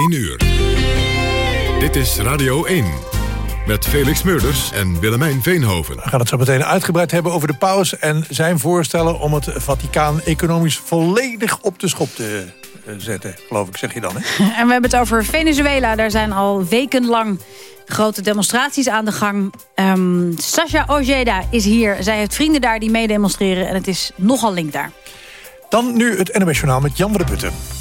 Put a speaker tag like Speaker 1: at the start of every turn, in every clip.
Speaker 1: 1 uur. Dit is Radio 1. Met Felix Meurders en Willemijn Veenhoven.
Speaker 2: We gaan het zo meteen uitgebreid hebben over de paus... en zijn voorstellen om het Vaticaan economisch volledig op de schop te eh, zetten. Geloof ik, zeg je dan, hè?
Speaker 3: En we hebben het over Venezuela. Daar zijn al wekenlang grote demonstraties aan de gang. Um, Sasha Ojeda is hier. Zij heeft vrienden daar die meedemonstreren. En het is nogal link daar.
Speaker 2: Dan nu het NMS Journaal met Jan van der Putten.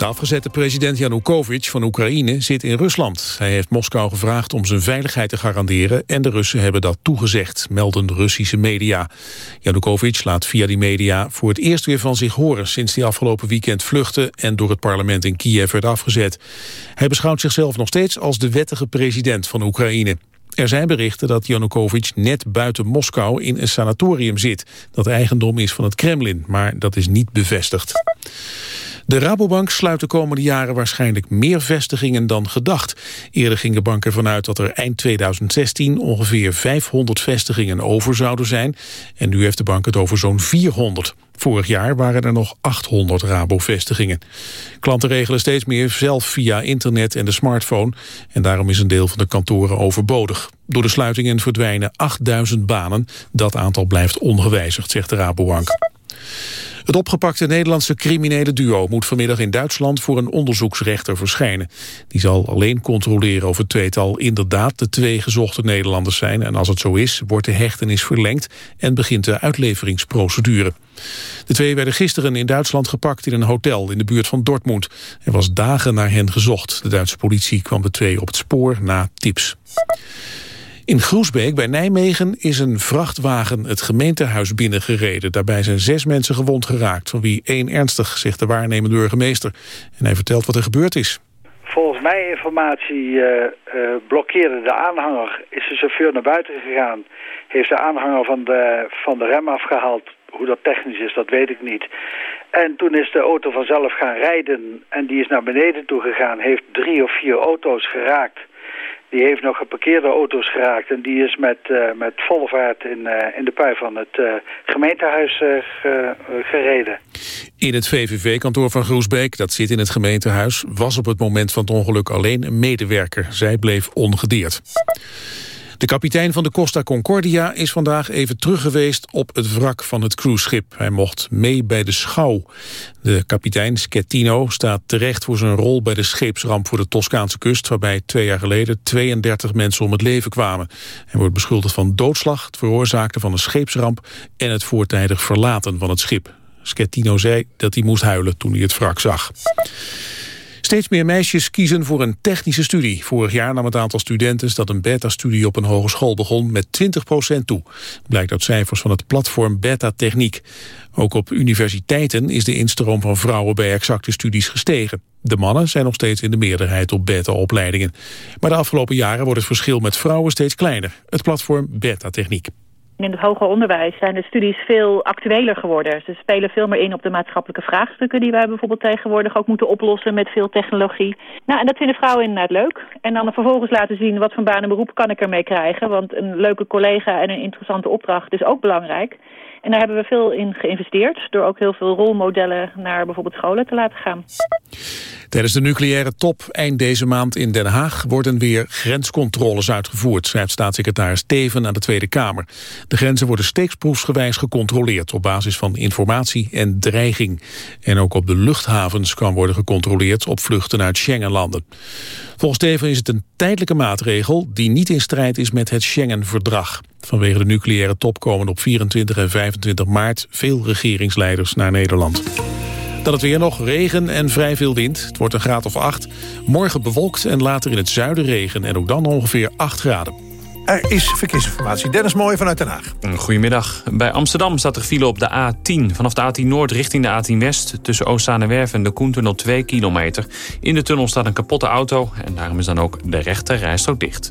Speaker 4: De afgezette president Janukovic van Oekraïne zit in Rusland. Hij heeft Moskou gevraagd om zijn veiligheid te garanderen... en de Russen hebben dat toegezegd, melden Russische media. Janukovic laat via die media voor het eerst weer van zich horen... sinds hij afgelopen weekend vluchtte en door het parlement in Kiev werd afgezet. Hij beschouwt zichzelf nog steeds als de wettige president van Oekraïne. Er zijn berichten dat Janukovic net buiten Moskou in een sanatorium zit. Dat eigendom is van het Kremlin, maar dat is niet bevestigd. De Rabobank sluit de komende jaren waarschijnlijk meer vestigingen dan gedacht. Eerder ging de bank ervan uit dat er eind 2016 ongeveer 500 vestigingen over zouden zijn. En nu heeft de bank het over zo'n 400. Vorig jaar waren er nog 800 Rabo-vestigingen. Klanten regelen steeds meer zelf via internet en de smartphone. En daarom is een deel van de kantoren overbodig. Door de sluitingen verdwijnen 8000 banen. Dat aantal blijft ongewijzigd, zegt de Rabobank. Het opgepakte Nederlandse criminele duo moet vanmiddag in Duitsland voor een onderzoeksrechter verschijnen. Die zal alleen controleren of het tweetal inderdaad de twee gezochte Nederlanders zijn. En als het zo is, wordt de hechtenis verlengd en begint de uitleveringsprocedure. De twee werden gisteren in Duitsland gepakt in een hotel in de buurt van Dortmund. Er was dagen naar hen gezocht. De Duitse politie kwam de twee op het spoor na tips. In Groesbeek bij Nijmegen is een vrachtwagen het gemeentehuis binnengereden. Daarbij zijn zes mensen gewond geraakt, van wie één ernstig, zegt de waarnemende burgemeester. En hij vertelt wat er gebeurd is.
Speaker 5: Volgens mijn informatie uh, uh, blokkeerde de aanhanger, is de chauffeur naar buiten gegaan, heeft de aanhanger van de, van de rem afgehaald. Hoe dat technisch is, dat weet ik niet. En toen is de auto vanzelf gaan rijden en die is naar beneden toe gegaan, heeft drie of vier auto's geraakt. Die heeft nog geparkeerde auto's geraakt en die is met, uh, met volle vaart in, uh, in de pui van het uh, gemeentehuis ge, gereden.
Speaker 4: In het VVV-kantoor van Groesbeek, dat zit in het gemeentehuis, was op het moment van het ongeluk alleen een medewerker. Zij bleef ongedeerd. De kapitein van de Costa Concordia is vandaag even terug geweest op het wrak van het cruiseschip. Hij mocht mee bij de schouw. De kapitein Schettino staat terecht voor zijn rol bij de scheepsramp voor de Toscaanse kust, waarbij twee jaar geleden 32 mensen om het leven kwamen. Hij wordt beschuldigd van doodslag, het veroorzaken van een scheepsramp en het voortijdig verlaten van het schip. Schettino zei dat hij moest huilen toen hij het wrak zag. Steeds meer meisjes kiezen voor een technische studie. Vorig jaar nam het aantal studenten dat een beta-studie op een hogeschool begon met 20% toe. Blijkt uit cijfers van het platform Beta Techniek. Ook op universiteiten is de instroom van vrouwen bij exacte studies gestegen. De mannen zijn nog steeds in de meerderheid op beta-opleidingen. Maar de afgelopen jaren wordt het verschil met vrouwen steeds kleiner. Het platform Beta Techniek.
Speaker 6: In het hoger onderwijs zijn de studies veel actueler geworden. Ze spelen veel meer in op de maatschappelijke vraagstukken die wij bijvoorbeeld tegenwoordig ook moeten oplossen met veel technologie. Nou, en dat vinden vrouwen inderdaad leuk. En dan vervolgens laten zien wat voor baan en beroep kan ik ermee krijgen. Want een leuke collega en een interessante opdracht is ook belangrijk. En daar hebben we veel in geïnvesteerd... door ook heel veel rolmodellen naar bijvoorbeeld scholen te laten gaan.
Speaker 4: Tijdens de nucleaire top eind deze maand in Den Haag... worden weer grenscontroles uitgevoerd... schrijft staatssecretaris Teven aan de Tweede Kamer. De grenzen worden steeksproefsgewijs gecontroleerd... op basis van informatie en dreiging. En ook op de luchthavens kan worden gecontroleerd... op vluchten uit Schengenlanden. Volgens Teven is het een tijdelijke maatregel... die niet in strijd is met het Schengen-verdrag. Vanwege de nucleaire top komen op 24 en 25 maart veel regeringsleiders naar Nederland. Dan het weer nog, regen en vrij veel wind. Het wordt een graad of 8. Morgen bewolkt en later in het zuiden regen en ook dan ongeveer 8 graden.
Speaker 2: Er is verkeersinformatie. Dennis Mooij vanuit Den Haag.
Speaker 7: Goedemiddag. Bij Amsterdam staat er file op de A10. Vanaf de A10 Noord richting de A10 West. Tussen Oostzaanewerf en de Koentunnel 2 kilometer. In de tunnel staat een kapotte auto. En daarom is dan ook de rechte rijstrook dicht.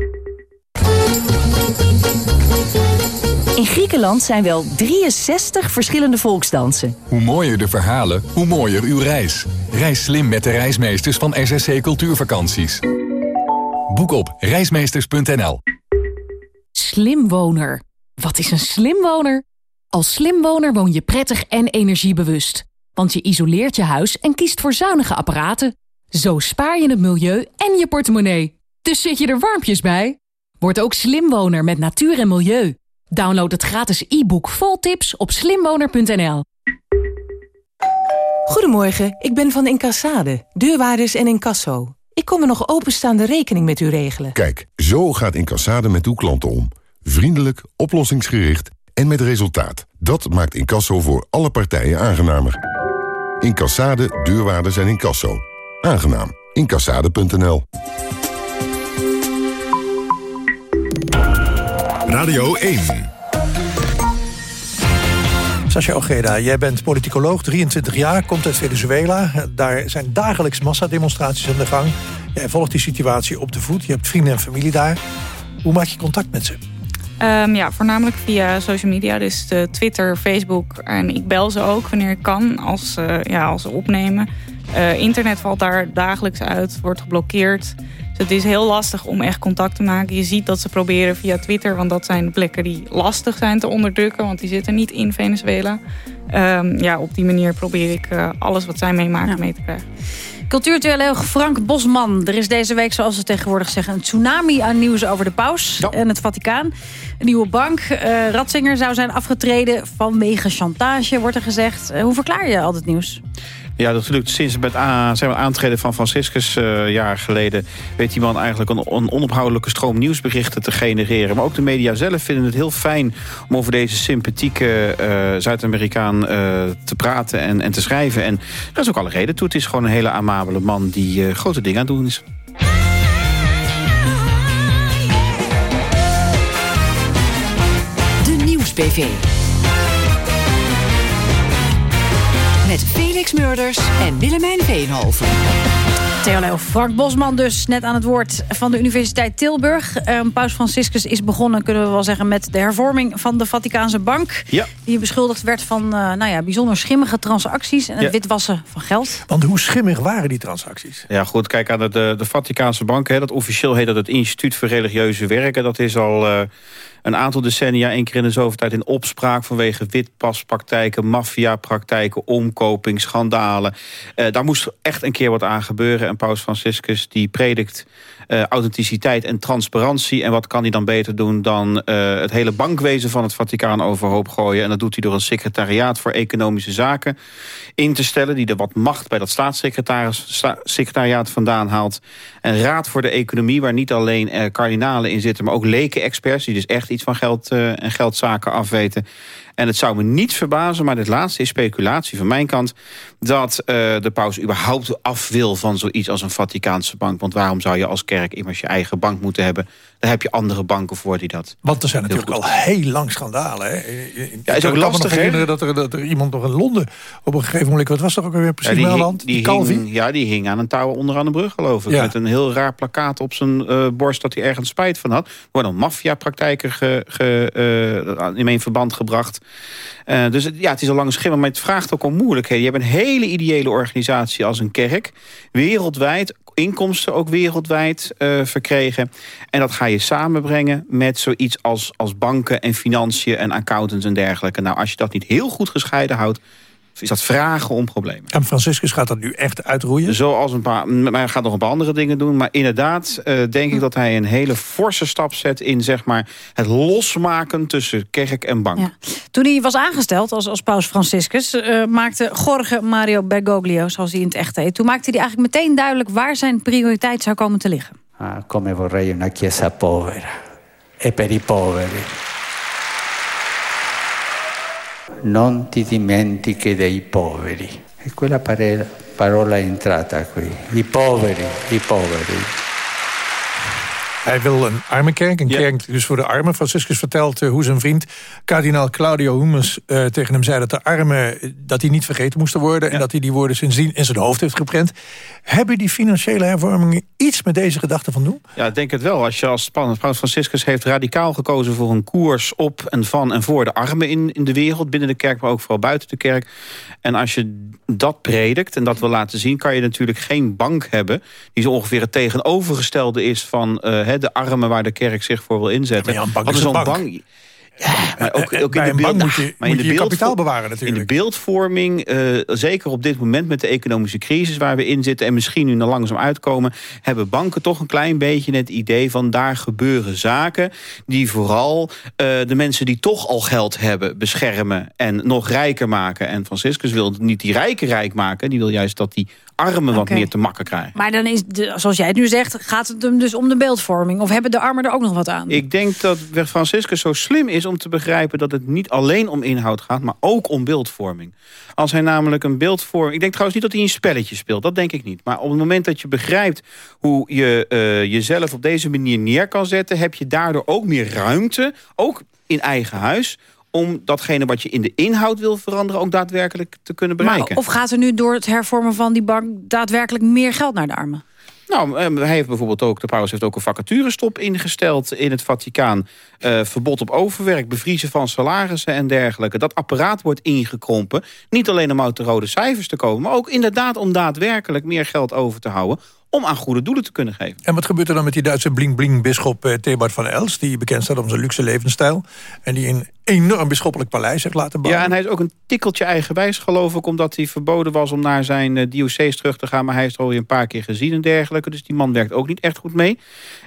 Speaker 8: In Griekenland zijn wel 63 verschillende volksdansen.
Speaker 9: Hoe mooier de verhalen, hoe mooier uw reis. Reis slim met de reismeesters van SSC Cultuurvakanties. Boek op reismeesters.nl
Speaker 8: Slimwoner. Wat is een slimwoner? Als slimwoner woon je prettig en energiebewust. Want je isoleert je huis en kiest voor zuinige apparaten. Zo spaar je het milieu en je portemonnee. Dus zit je er warmpjes bij? Word ook slimwoner met natuur en milieu. Download het gratis e-book vol tips op slimwoner.nl.
Speaker 10: Goedemorgen, ik ben van Incassade, deurwaarders en incasso. Ik kom een nog openstaande rekening met u regelen.
Speaker 11: Kijk, zo gaat Incassade met uw klanten om. Vriendelijk, oplossingsgericht en met resultaat. Dat maakt incasso voor alle partijen aangenamer. Incassade, deurwaarders en incasso. Aangenaam. Incassade.nl
Speaker 1: Radio 1.
Speaker 2: Sascha Ojeda, jij bent politicoloog, 23 jaar, komt uit Venezuela. Daar zijn dagelijks massademonstraties aan de gang. Jij volgt die situatie op de voet. Je hebt vrienden en familie daar. Hoe maak je contact met ze?
Speaker 12: Um, ja, voornamelijk via social media. Dus de Twitter, Facebook. En ik bel ze ook wanneer ik kan, als, uh, ja, als ze opnemen. Uh, internet valt daar dagelijks uit, wordt geblokkeerd. Het is heel lastig om echt contact te maken. Je ziet dat ze proberen via Twitter, want dat zijn plekken die lastig zijn te onderdrukken. Want die zitten niet in Venezuela. Um, ja, op die manier probeer ik uh, alles wat zij meemaken ja. mee te krijgen.
Speaker 3: Cultuurtheoloog Frank Bosman. Er is deze week, zoals ze tegenwoordig zeggen... een tsunami aan nieuws over de paus ja. en het Vaticaan. Een nieuwe bank. Uh, Ratzinger zou zijn afgetreden vanwege chantage, wordt er gezegd. Uh, hoe verklaar je al dit nieuws?
Speaker 13: Ja, dat lukt sinds het zijn aantreden van Franciscus uh, jaar geleden... weet die man eigenlijk een, onophoudelijke stroom nieuwsberichten te genereren. Maar ook de media zelf vinden het heel fijn... om over deze sympathieke uh, Zuid-Amerikaan uh, te praten en, en te schrijven. En daar is ook alle reden toe. Het is gewoon een hele amabele man die grote dingen aan het doen is.
Speaker 8: De Nieuws-PV. Felix Murders en Willemijn Veenhoven.
Speaker 3: Theoloog Frank Bosman dus, net aan het woord van de Universiteit Tilburg. Um, Paus Franciscus is begonnen, kunnen we wel zeggen... met de hervorming van de Vaticaanse bank.
Speaker 13: Ja.
Speaker 3: Die beschuldigd werd van uh, nou ja, bijzonder schimmige transacties... en het ja. witwassen van geld.
Speaker 2: Want hoe schimmig waren die transacties?
Speaker 13: Ja, goed, kijk aan de, de, de Vaticaanse bank. Hè, dat officieel heet dat het Instituut voor Religieuze Werken. Dat is al... Uh, een aantal decennia één keer in de zoveel tijd in opspraak... vanwege witpaspraktijken, maffiapraktijken, omkoping, schandalen. Uh, daar moest echt een keer wat aan gebeuren. En Paus Franciscus die predikt uh, authenticiteit en transparantie. En wat kan hij dan beter doen dan uh, het hele bankwezen van het Vaticaan overhoop gooien. En dat doet hij door een secretariaat voor economische zaken in te stellen... die er wat macht bij dat staatssecretariaat vandaan haalt. Een raad voor de economie waar niet alleen uh, kardinalen in zitten... maar ook leken-experts die dus echt iets van geld en geldzaken afweten. En het zou me niet verbazen, maar dit laatste is speculatie van mijn kant... dat uh, de paus überhaupt af wil van zoiets als een Vaticaanse bank. Want waarom zou je als kerk immers je eigen bank moeten hebben? Daar heb je andere banken voor die dat...
Speaker 2: Want er zijn natuurlijk al heel lang schandalen. Hè?
Speaker 13: Ja, is ook lastig,
Speaker 2: herinneren dat er, dat er iemand nog in Londen... op een gegeven moment, wat was er ook alweer precies
Speaker 13: ja, die? Die, die
Speaker 2: Calvi?
Speaker 13: hing, ja, die hing aan een touw onderaan de brug, geloof ik. Ja. Met een heel raar plakkaat op zijn uh, borst dat hij ergens spijt van had. Er worden maffiapraktijken ge, ge, uh, in een verband gebracht. Uh, dus ja, het is al lang schimmer, maar het vraagt ook om moeilijkheden. Je hebt een hele ideële organisatie als een kerk. Wereldwijd, inkomsten ook wereldwijd uh, verkregen. En dat ga je samenbrengen met zoiets als, als banken en financiën en accountants en dergelijke. Nou, als je dat niet heel goed gescheiden houdt, is dat vragen om problemen.
Speaker 2: En Franciscus gaat dat nu echt uitroeien?
Speaker 13: Zoals een paar, maar hij gaat nog een paar andere dingen doen. Maar inderdaad uh, denk ik dat hij een hele forse stap zet... in zeg maar, het losmaken tussen kerk en bank. Ja.
Speaker 3: Toen hij was aangesteld als, als paus Franciscus... Uh, maakte Jorge Mario Bergoglio, zoals hij in het echt heet... toen maakte hij eigenlijk meteen duidelijk... waar zijn prioriteit zou komen te liggen.
Speaker 14: Ah, come vorrei una chiesa povera. E per i poveri. Non ti dimentichi dei poveri. E quella parola è entrata qui. I poveri, i poveri.
Speaker 2: Hij wil een armenkerk, een kerk dus voor de armen. Franciscus vertelt uh, hoe zijn vriend, kardinaal Claudio Humes... Uh, tegen hem zei dat de armen dat die niet vergeten moesten worden... en dat hij die woorden sindsdien in zijn hoofd heeft geprent. Hebben die financiële hervormingen iets met deze gedachte van doen?
Speaker 13: Ja, ik denk het wel. Als je als Paus Franciscus heeft radicaal gekozen voor een koers op en van en voor de armen in, in de wereld... binnen de kerk, maar ook vooral buiten de kerk. En als je dat predikt en dat wil laten zien... kan je natuurlijk geen bank hebben... die zo ongeveer het tegenovergestelde is van uh, de armen... waar de kerk zich voor wil inzetten.
Speaker 2: Ja, een bank bank
Speaker 13: ja, maar ook, ook in de beeld,
Speaker 2: moet je, maar in de je kapitaal bewaren natuurlijk.
Speaker 13: In de beeldvorming, uh, zeker op dit moment met de economische crisis waar we in zitten... en misschien nu nog langzaam uitkomen... hebben banken toch een klein beetje het idee van... daar gebeuren zaken die vooral uh, de mensen die toch al geld hebben... beschermen en nog rijker maken. En Franciscus wil niet die rijken rijk maken. Die wil juist dat die armen wat meer te makken krijgen.
Speaker 3: Maar dan is, de, zoals jij het nu zegt, gaat het hem dus om de beeldvorming? Of hebben de armen er ook nog wat aan?
Speaker 13: Ik denk dat Franciscus zo slim is om te begrijpen... dat het niet alleen om inhoud gaat, maar ook om beeldvorming. Als hij namelijk een beeldvorming... Ik denk trouwens niet dat hij een spelletje speelt, dat denk ik niet. Maar op het moment dat je begrijpt hoe je uh, jezelf op deze manier neer kan zetten... heb je daardoor ook meer ruimte, ook in eigen huis om datgene wat je in de inhoud wil veranderen... ook daadwerkelijk te kunnen bereiken.
Speaker 3: Maar of gaat er nu door het hervormen van die bank... daadwerkelijk meer geld naar de armen?
Speaker 13: Nou, ehm, hij heeft bijvoorbeeld ook, de paus heeft ook een vacaturestop ingesteld in het Vaticaan. Uh, verbod op overwerk, bevriezen van salarissen en dergelijke. Dat apparaat wordt ingekrompen. Niet alleen om uit de rode cijfers te komen... maar ook inderdaad om daadwerkelijk meer geld over te houden om aan goede doelen te kunnen geven.
Speaker 2: En wat gebeurt er dan met die Duitse bling-bling-bisschop Thebart van Els... die bekend staat om zijn luxe levensstijl... en die een enorm bisschoppelijk paleis heeft laten bouwen?
Speaker 13: Ja, en hij is ook een tikkeltje eigenwijs, geloof ik... omdat hij verboden was om naar zijn uh, diocees terug te gaan... maar hij is er alweer een paar keer gezien en dergelijke... dus die man werkt ook niet echt goed mee.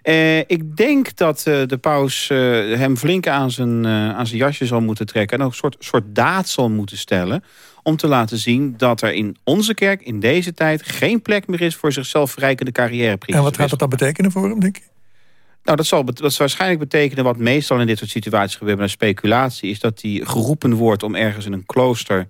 Speaker 13: Uh, ik denk dat de paus hem flink aan zijn, aan zijn jasje zal moeten trekken... en ook een soort, soort daad zal moeten stellen om te laten zien dat er in onze kerk in deze tijd... geen plek meer is voor zichzelf verrijkende carrièrepriesters.
Speaker 2: En wat gaat dat dan betekenen voor hem, denk ik?
Speaker 13: Nou, dat zal, dat zal waarschijnlijk betekenen wat meestal in dit soort situaties gebeurt... met een speculatie, is dat hij geroepen wordt om ergens in een klooster...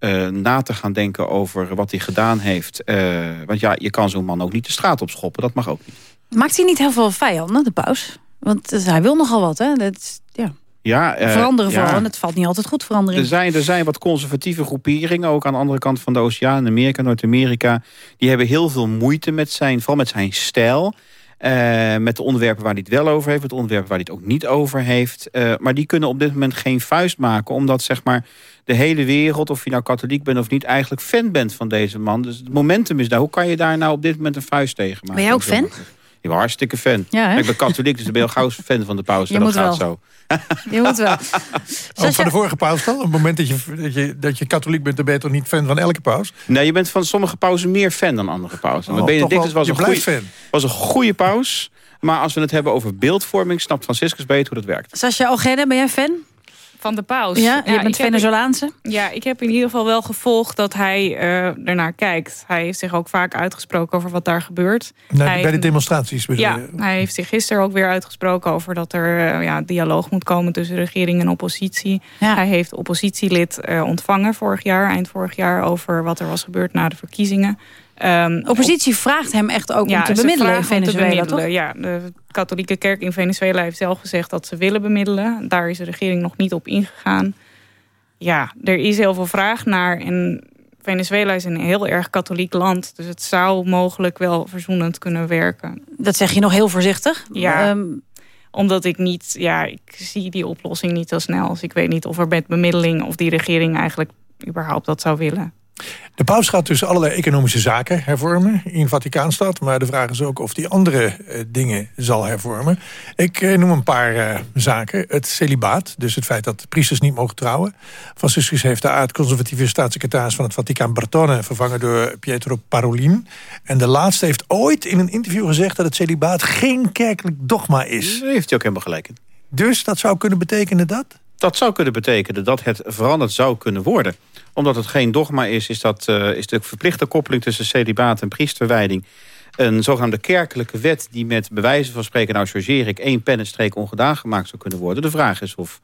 Speaker 13: Uh, na te gaan denken over wat hij gedaan heeft. Uh, want ja, je kan zo'n man ook niet de straat op schoppen. Dat mag ook niet.
Speaker 3: Maakt hij niet heel veel vijanden, de paus? Want hij wil nogal wat, hè? Dat, ja.
Speaker 13: Ja,
Speaker 3: uh, veranderen vooral. En het valt niet altijd goed, verandering.
Speaker 13: Er zijn, er zijn wat conservatieve groeperingen, ook aan de andere kant van de oceaan, Amerika, Noord-Amerika. Die hebben heel veel moeite met zijn, vooral met zijn stijl. Uh, met de onderwerpen waar hij het wel over heeft, met de onderwerpen waar hij het ook niet over heeft. Uh, maar die kunnen op dit moment geen vuist maken, omdat zeg maar de hele wereld, of je nou katholiek bent of niet, eigenlijk fan bent van deze man. Dus het momentum is daar. Hoe kan je daar nou op dit moment een vuist tegen maken?
Speaker 3: Ben jij ook fan?
Speaker 13: Ik ben hartstikke fan.
Speaker 3: Ja,
Speaker 13: ik ben katholiek, dus ik ben heel gauw fan van de paus. Je dat moet gaat
Speaker 3: wel.
Speaker 13: zo.
Speaker 3: Je moet wel.
Speaker 2: Ook van de vorige paus dan? Op het moment dat je, dat, je, dat je katholiek bent... dan ben je toch niet fan van elke paus?
Speaker 13: Nee, je bent van sommige pauzen meer fan dan andere pauzen.
Speaker 2: Oh, Benedictus
Speaker 13: was,
Speaker 2: een goeie,
Speaker 13: was een goede paus. Maar als we het hebben over beeldvorming... snapt Franciscus beter hoe dat werkt.
Speaker 3: Sascha Ogede, ben jij fan?
Speaker 12: Van de paus.
Speaker 3: Ja, je bent Venezolaanse?
Speaker 12: Ja, ik heb in ieder geval wel gevolgd dat hij uh, ernaar kijkt. Hij heeft zich ook vaak uitgesproken over wat daar gebeurt.
Speaker 2: hij, bij de demonstraties bedoel
Speaker 12: Ja, hij heeft zich gisteren ook weer uitgesproken over dat er uh, ja, dialoog moet komen tussen regering en oppositie. Ja. Hij heeft oppositielid uh, ontvangen vorig jaar, eind vorig jaar, over wat er was gebeurd na de verkiezingen.
Speaker 3: Um, oppositie vraagt hem echt ook ja, om te bemiddelen in Venezuela,
Speaker 12: bemiddelen, Ja, de katholieke kerk in Venezuela heeft zelf gezegd dat ze willen bemiddelen. Daar is de regering nog niet op ingegaan. Ja, er is heel veel vraag naar. En Venezuela is een heel erg katholiek land. Dus het zou mogelijk wel verzoenend kunnen werken.
Speaker 3: Dat zeg je nog heel voorzichtig?
Speaker 12: Ja, um, omdat ik niet... Ja, ik zie die oplossing niet zo snel. Dus ik weet niet of er met bemiddeling... of die regering eigenlijk überhaupt dat zou willen.
Speaker 2: De paus gaat dus allerlei economische zaken hervormen in Vaticaanstad. Maar de vraag is ook of hij andere uh, dingen zal hervormen. Ik uh, noem een paar uh, zaken. Het celibaat, dus het feit dat priesters niet mogen trouwen. Franciscus heeft de aard-conservatieve staatssecretaris van het Vaticaan Bertone... vervangen door Pietro Parolin. En de laatste heeft ooit in een interview gezegd... dat het celibaat geen kerkelijk dogma is.
Speaker 13: Daar heeft hij ook helemaal gelijk in.
Speaker 2: Dus dat zou kunnen betekenen dat?
Speaker 13: Dat zou kunnen betekenen dat het veranderd zou kunnen worden omdat het geen dogma is, is, dat, uh, is de verplichte koppeling tussen celibaat en priesterwijding een zogenaamde kerkelijke wet... die met bewijzen van spreken, nou chargeer ik... één pennenstreek ongedaan gemaakt zou kunnen worden. De vraag is of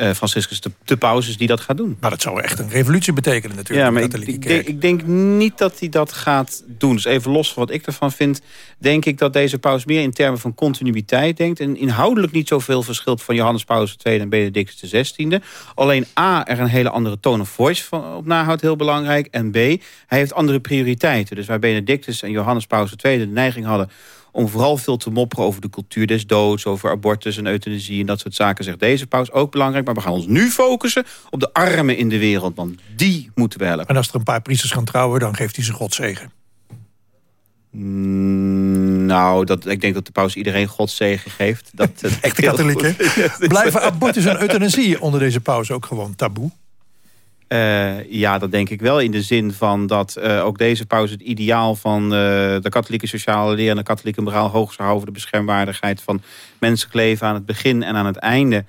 Speaker 13: uh, uh, Franciscus de, de paus die dat gaat doen.
Speaker 2: Maar dat zou echt een revolutie betekenen natuurlijk.
Speaker 13: Ja, maar ik, ik, denk, ik, denk, niet dat hij dat gaat doen. Dus even los van wat ik ervan vind... denk ik dat deze paus meer in termen van continuïteit denkt... en inhoudelijk niet zoveel verschilt van Johannes Paulus II en Benedictus XVI. Alleen A, er een hele andere tone of voice van, op nahoudt, heel belangrijk. En B, hij heeft andere prioriteiten. Dus waar Benedictus en Johannes Paulus II de neiging hadden om vooral veel te mopperen over de cultuur des doods... over abortus en euthanasie en dat soort zaken, zegt deze paus ook belangrijk. Maar we gaan ons nu focussen op de armen in de wereld, want die moeten we helpen.
Speaker 2: En als er een paar priesters gaan trouwen, dan geeft hij ze godzegen.
Speaker 13: Mm, nou, dat, ik denk dat de paus iedereen godzegen geeft. Dat,
Speaker 2: Echte katholieken. Blijven abortus en euthanasie onder deze paus ook gewoon taboe?
Speaker 13: Uh, ja, dat denk ik wel. In de zin van dat uh, ook deze pauze het ideaal van uh, de katholieke sociale leer... en de katholieke moraal hoog zou houden... de beschermwaardigheid van menselijk leven aan het begin en aan het einde...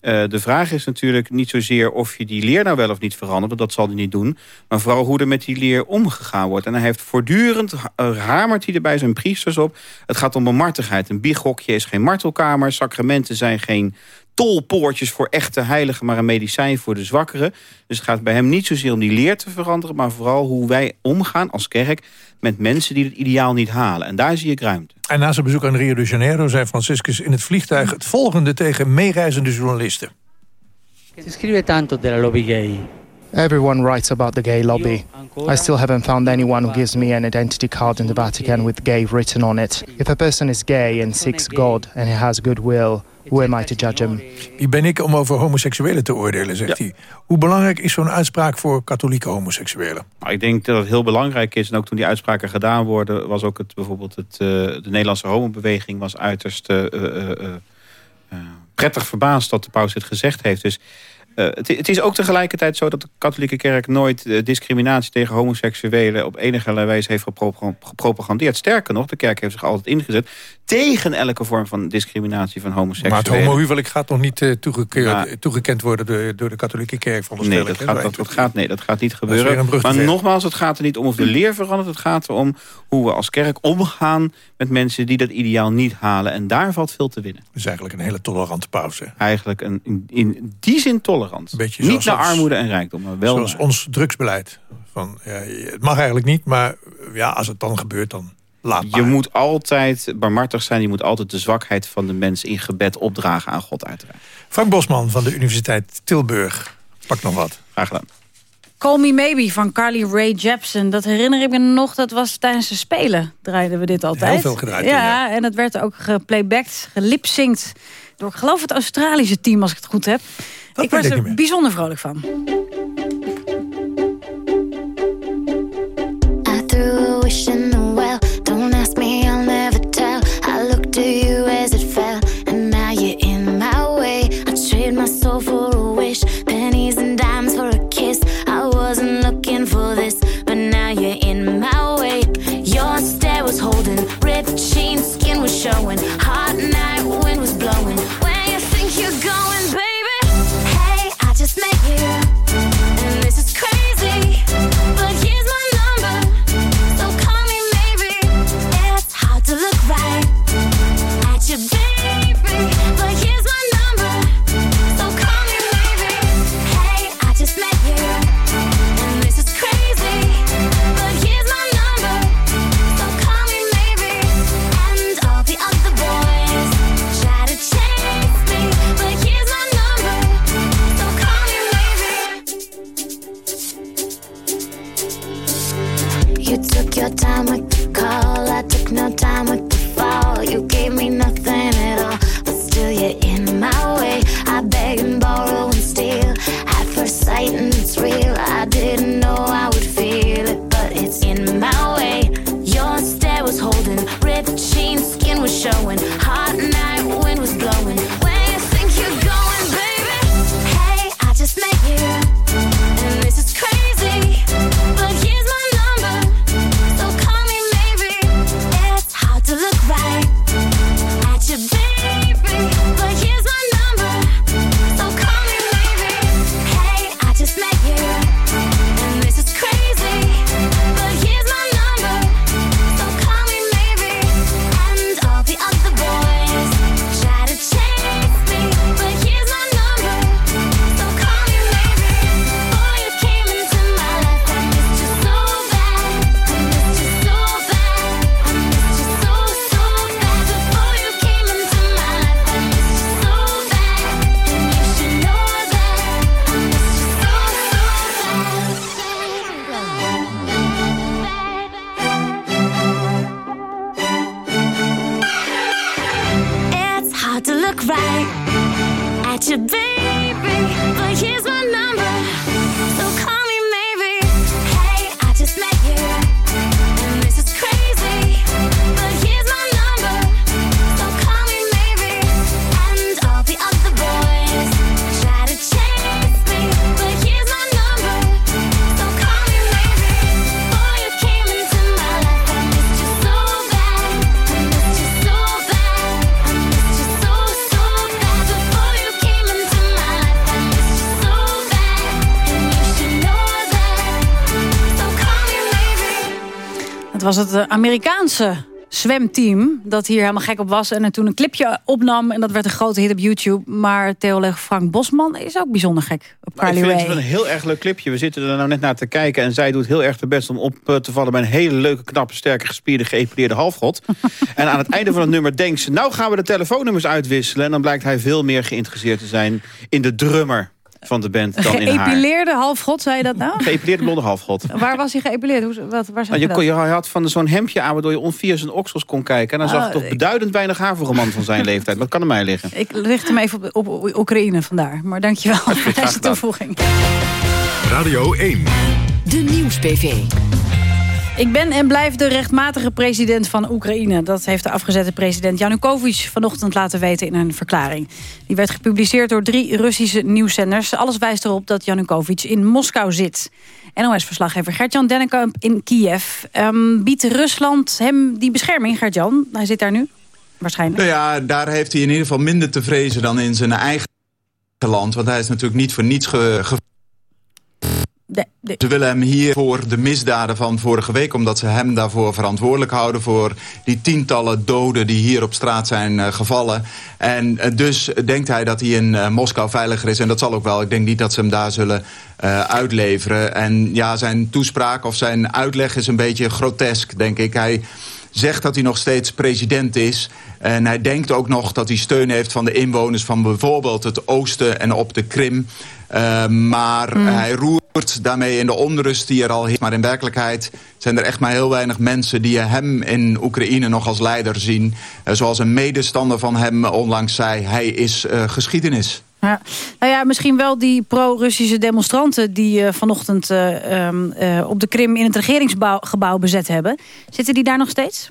Speaker 13: de vraag is natuurlijk niet zozeer of je die leer nou wel of niet verandert. Want dat zal hij niet doen. Maar vooral hoe er met die leer omgegaan wordt. En hij heeft voortdurend, hamert hij er bij zijn priesters op. Het gaat om bemartigheid. Een bighokje is geen martelkamer. Sacramenten zijn geen tolpoortjes voor echte heiligen, maar een medicijn voor de zwakkeren. Dus het gaat bij hem niet zozeer om die leer te veranderen... maar vooral hoe wij omgaan als kerk met mensen die het ideaal niet halen. En daar zie ik ruimte.
Speaker 2: En na zijn bezoek aan Rio de Janeiro zei Franciscus in het vliegtuig... het volgende tegen meereizende journalisten.
Speaker 14: Si scrive tanto della lobby gay.
Speaker 15: Everyone writes about the gay lobby. I still haven't found anyone who gives me an identity card in the Vatican with gay written on it. If a person is gay and seeks God and he has goodwill, who am I to judge him?
Speaker 2: Wie ben ik om over homoseksuelen te oordelen, zegt hij. Hoe belangrijk is zo'n uitspraak voor katholieke homoseksuelen?
Speaker 13: Nou, ik denk dat het heel belangrijk is. En ook toen die uitspraken gedaan worden... was ook het, bijvoorbeeld het, uh, de Nederlandse homobeweging... was uiterst uh, uh, prettig verbaasd dat de paus dit gezegd heeft. Dus uh, het, het, is ook tegelijkertijd zo dat de katholieke kerk nooit uh, discriminatie tegen homoseksuelen op enige wijze heeft gepropagandeerd. Sterker nog, de kerk heeft zich altijd ingezet tegen elke vorm van discriminatie van homoseksuelen.
Speaker 2: Maar het homohuwelijk gaat nog niet uh, toegekend worden door, door, de katholieke kerk?
Speaker 13: Nee, dat gaat, dat, dat gaat, nee, dat gaat niet gebeuren. Maar nogmaals, het gaat er niet om of de leer verandert. Het gaat erom hoe we als kerk omgaan met mensen die dat ideaal niet halen. En daar valt veel te winnen.
Speaker 2: Dus eigenlijk een hele tolerante pauze.
Speaker 13: Eigenlijk een, in, in die zin tolerant. Beetje niet naar armoede en rijkdom, maar wel
Speaker 2: Zoals ons drugsbeleid. Van, ja, het mag eigenlijk niet, maar ja, als het dan gebeurt, dan laat
Speaker 13: Je moet altijd barmhartig zijn. Je moet altijd de zwakheid van de mens in gebed opdragen aan God uiteraard.
Speaker 2: Frank Bosman van de Universiteit Tilburg. Pak nog wat.
Speaker 13: Graag gedaan.
Speaker 3: Call Me Maybe van Carly Rae Jepsen. Dat herinner ik me nog, dat was tijdens de Spelen. Draaiden we dit altijd.
Speaker 2: Heel veel gedraaid.
Speaker 3: Ja, ja. en het werd ook geplaybacked, gelipsynct... door, geloof het Australische team, als ik het goed heb.
Speaker 2: Dat
Speaker 3: ik was er bijzonder vrolijk van.
Speaker 16: You took your time with the call. I took no time with the fall. You gave me nothing at all, but still you're in my way. I beg and borrow and steal at first sight, and it's real. I didn't know I would feel it, but it's in my way. Your stare was holding, ripped jeans, skin was showing. Hot night, was
Speaker 3: het eh, Amerikaanse zwemteam dat hier helemaal gek op was... en er toen een clipje opnam en dat werd een grote hit op YouTube. Maar theoloog Frank Bosman is ook bijzonder gek op
Speaker 13: Nou, ik
Speaker 3: Carly
Speaker 13: vind het een heel erg leuk clipje. We zitten er nou net naar te kijken. En zij doet heel erg de best om op eh, te vallen... bij een hele leuke, knappe, sterke, gespierde, geëpileerde halfgod. en aan het einde van het nummer denkt ze... nou gaan we de telefoonnummers uitwisselen. En dan blijkt hij veel meer geïnteresseerd te zijn... in de drummer van de band dan in haar.
Speaker 3: Geëpileerde halfgod, zei je dat nou?
Speaker 13: Geëpileerde blonde halfgod.
Speaker 3: Waar was hij geëpileerd? Hoe, wat, waar zag
Speaker 13: Nou,
Speaker 3: je
Speaker 13: je, kon, je had van zo'n hemdje aan waardoor je on via zijn oksels kon kijken. En dan zag
Speaker 3: Ah,
Speaker 13: je toch
Speaker 3: ik-
Speaker 13: beduidend weinig haar voor een man van zijn leeftijd. Wat kan er mij liggen?
Speaker 3: Ik richt hem even op, op Oekraïne vandaar. Maar dankjewel voor deze toevoeging.
Speaker 1: Radio 1.
Speaker 8: De Nieuws-PV.
Speaker 3: Ik ben en blijf de rechtmatige president van Oekraïne. Dat heeft de afgezette president Janukovic vanochtend laten weten in een verklaring. Die werd gepubliceerd door drie Russische nieuwszenders. Alles wijst erop dat Janukovic in Moskou zit. NOS-verslaggever Gert-Jan Dennekamp in Kiev. Ehm, biedt Rusland hem die bescherming, Gert-Jan? Hij zit daar nu, waarschijnlijk.
Speaker 17: Nou ja, daar heeft hij in ieder geval minder te vrezen dan in zijn eigen land. Want hij is natuurlijk niet voor niets ge... ge- Ze willen hem hier voor de misdaden van vorige week... omdat ze hem daarvoor verantwoordelijk houden... voor die tientallen doden die hier op straat zijn eh, gevallen. En eh, dus denkt hij dat hij in eh, Moskou veiliger is. En dat zal ook wel. Ik denk niet dat ze hem daar zullen uitleveren. En ja, zijn toespraak of zijn uitleg is een beetje grotesk, denk ik. Hij zegt dat hij nog steeds president is. En hij denkt ook nog dat hij steun heeft van de inwoners... van bijvoorbeeld het oosten en op de Krim. Uh, maar
Speaker 18: Mm.
Speaker 17: hij roert daarmee in de onrust die er al is. Maar in werkelijkheid zijn er echt maar heel weinig mensen... die hem in Oekraïne nog als leider zien. Uh, zoals een medestander van hem onlangs zei... hij is uh, geschiedenis.
Speaker 3: Ja. Nou ja, misschien wel die pro-Russische demonstranten... die uh, vanochtend um, uh, op de Krim in het regeringsgebouw bezet hebben. Zitten die daar nog steeds?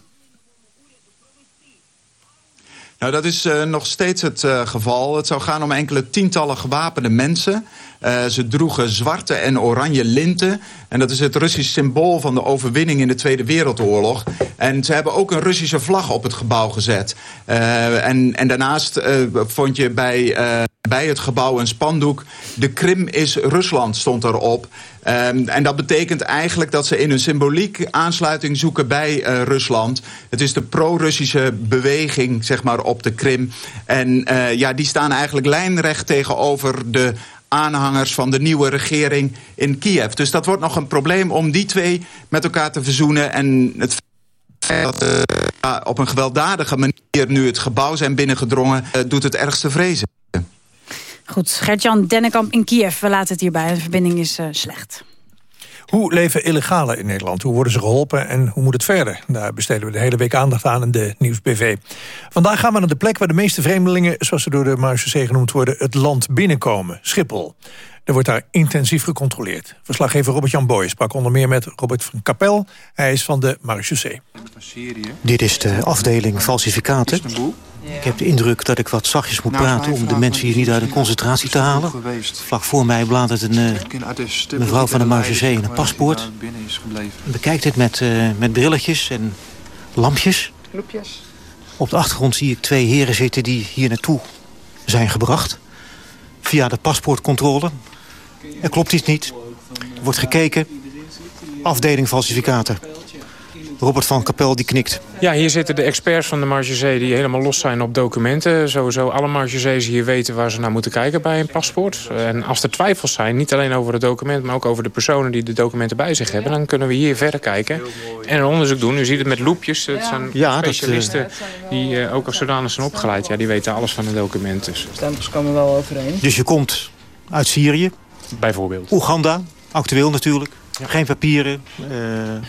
Speaker 17: Nou, dat is uh, nog steeds het uh, geval. Het zou gaan om enkele tientallen gewapende mensen. Uh, ze droegen zwarte en oranje linten. En dat is het Russisch symbool van de overwinning in de Tweede Wereldoorlog. En ze hebben ook een Russische vlag op het gebouw gezet. Uh, en, en daarnaast uh, vond je bij, bij het gebouw een spandoek. De Krim is Rusland, stond erop. Um, en dat betekent eigenlijk dat ze in hun symboliek aansluiting zoeken bij Rusland. Het is de pro-Russische beweging, zeg maar, op de Krim. En ja, die staan eigenlijk lijnrecht tegenover de aanhangers van de nieuwe regering in Kiev. Dus dat wordt nog een probleem om die twee met elkaar te verzoenen. En het feit dat uh, op een gewelddadige manier nu het gebouw zijn binnengedrongen... Uh, doet het ergste vrezen.
Speaker 3: Goed, Gert-Jan Dennekamp in Kiev. We laten het hierbij. De verbinding is uh, slecht.
Speaker 2: Hoe leven illegalen in Nederland? Hoe worden ze geholpen en hoe moet het verder? Daar besteden we de hele week aandacht aan in de Nieuws-BV. Vandaag gaan we naar de plek waar de meeste vreemdelingen... zoals ze door de Marseillais genoemd worden, het land binnenkomen. Schiphol. Er wordt daar intensief gecontroleerd. Verslaggever Robert-Jan Boy sprak onder meer met Robert van Kapel. Hij is van de Marseillais.
Speaker 18: Dit is de afdeling falsificaten. Ik heb de indruk dat ik wat zachtjes moet praten... om de mensen hier niet uit de concentratie te halen. Vlak voor mij bladert een uh, mevrouw van de Marseillais een paspoort. Bekijkt dit met, uh, met brilletjes en lampjes. Op de achtergrond zie ik twee heren zitten die hier naartoe zijn gebracht. Via de paspoortcontrole. Er klopt iets niet. Er wordt gekeken. Afdeling falsificaten. Robert van Kapel die knikt.
Speaker 19: Ja, hier zitten de experts van de Margezee die helemaal los zijn op documenten. Sowieso alle Margezees hier weten waar ze naar moeten kijken bij een paspoort. En als er twijfels zijn, niet alleen over het document... maar ook over de personen die de documenten bij zich hebben... dan kunnen we hier verder kijken en een onderzoek doen. U ziet het met loepjes. Het zijn
Speaker 18: ja,
Speaker 19: specialisten
Speaker 18: dat,
Speaker 19: uh... die uh, ook als zodanig zijn opgeleid. Ja, die weten alles van een document. Dus.
Speaker 20: Stempels komen wel overeen.
Speaker 18: Dus je komt uit Syrië?
Speaker 19: Bijvoorbeeld.
Speaker 18: Oeganda, actueel natuurlijk. Ja. Geen papieren, uh,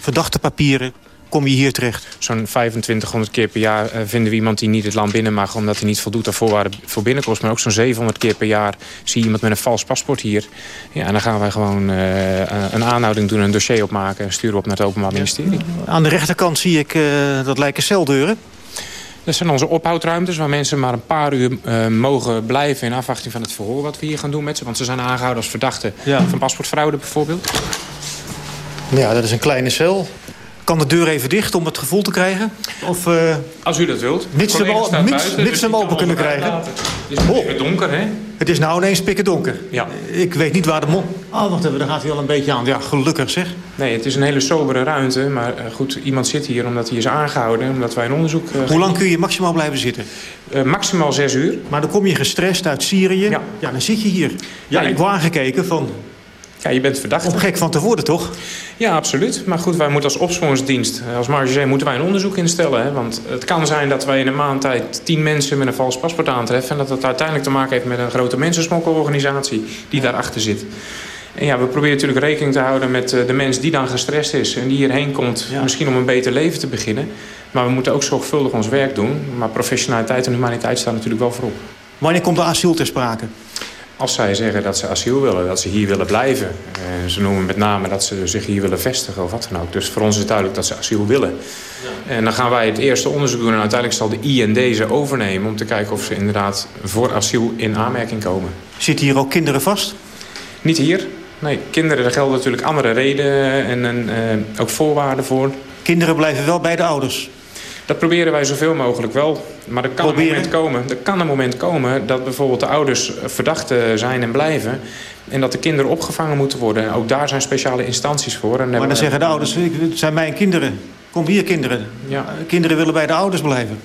Speaker 18: verdachte papieren. Kom je hier terecht?
Speaker 19: Zo'n 2500 keer per jaar eh, vinden we iemand die niet het land binnen mag... omdat hij niet voldoet aan voorwaarden voor binnenkomst. Maar ook zo'n 700 keer per jaar zie je iemand met een vals paspoort hier. Ja, en dan gaan wij gewoon uh, een aanhouding doen, een dossier opmaken... en sturen op naar het Openbaar Ministerie.
Speaker 18: Aan de rechterkant zie ik, uh, dat lijken celdeuren.
Speaker 19: Dat zijn onze ophoudruimtes waar mensen maar een paar uur uh, mogen blijven... in afwachting van het verhoor wat we hier gaan doen met ze. Want ze zijn aangehouden als verdachten ja. van paspoortfraude bijvoorbeeld.
Speaker 18: Ja, dat is een kleine cel. Kan de deur even dicht om het gevoel te krijgen? Of, uh,
Speaker 19: Als u dat wilt.
Speaker 18: Mits ze hem, mits, buiten, mits dus hem open kunnen krijgen.
Speaker 19: Het is oh. donker, hè?
Speaker 18: Het is nou ineens pikken donker.
Speaker 19: Ja.
Speaker 18: Ik weet niet waar de mond... Oh, wacht even, daar gaat hij al een beetje aan. Ja, gelukkig zeg.
Speaker 19: Nee, het is een hele sobere ruimte. Maar uh, goed, iemand zit hier omdat hij is aangehouden. Omdat wij een onderzoek... Uh,
Speaker 18: Hoe lang kun je maximaal blijven zitten?
Speaker 19: maximaal zes uur.
Speaker 18: Maar dan kom je gestrest uit Syrië. Ja. ja dan zit je hier. Ja, ja ik heb aangekeken van...
Speaker 19: Ja, je bent verdacht.
Speaker 18: Om gek van te worden, toch?
Speaker 19: Ja, absoluut. Maar goed, wij moeten als opsporingsdienst, als Marge moeten wij een onderzoek instellen. Hè? Want het kan zijn dat wij in een maand tijd tien mensen met een vals paspoort aantreffen... en dat dat uiteindelijk te maken heeft met een grote mensensmokkelorganisatie die daarachter zit. En ja, we proberen natuurlijk rekening te houden met de mens die dan gestrest is... en die hierheen komt, ja. misschien om een beter leven te beginnen. Maar we moeten ook zorgvuldig ons werk doen. Maar professionaliteit en humaniteit staan natuurlijk wel voorop.
Speaker 18: Wanneer komt de asiel ter sprake?
Speaker 19: Als zij zeggen dat ze asiel willen, dat ze hier willen blijven. En ze noemen met name dat ze zich hier willen vestigen of wat dan ook. Dus voor ons is het duidelijk dat ze asiel willen. Ja. En dan gaan wij het eerste onderzoek doen en uiteindelijk zal de IND ze overnemen... om te kijken of ze inderdaad voor asiel in aanmerking komen.
Speaker 18: Zitten hier ook kinderen vast?
Speaker 19: Niet hier. Nee, kinderen, daar gelden natuurlijk andere redenen en, en uh, ook voorwaarden voor.
Speaker 18: Kinderen blijven wel bij de ouders?
Speaker 19: Dat proberen wij zoveel mogelijk wel. Maar er kan, een moment komen, er kan een moment komen dat bijvoorbeeld de ouders verdachten zijn en blijven. En dat de kinderen opgevangen moeten worden. Ook daar zijn speciale instanties voor. En
Speaker 18: maar dan zeggen de ouders, het zijn mijn kinderen. Kom hier kinderen. Ja. Kinderen willen bij de ouders blijven.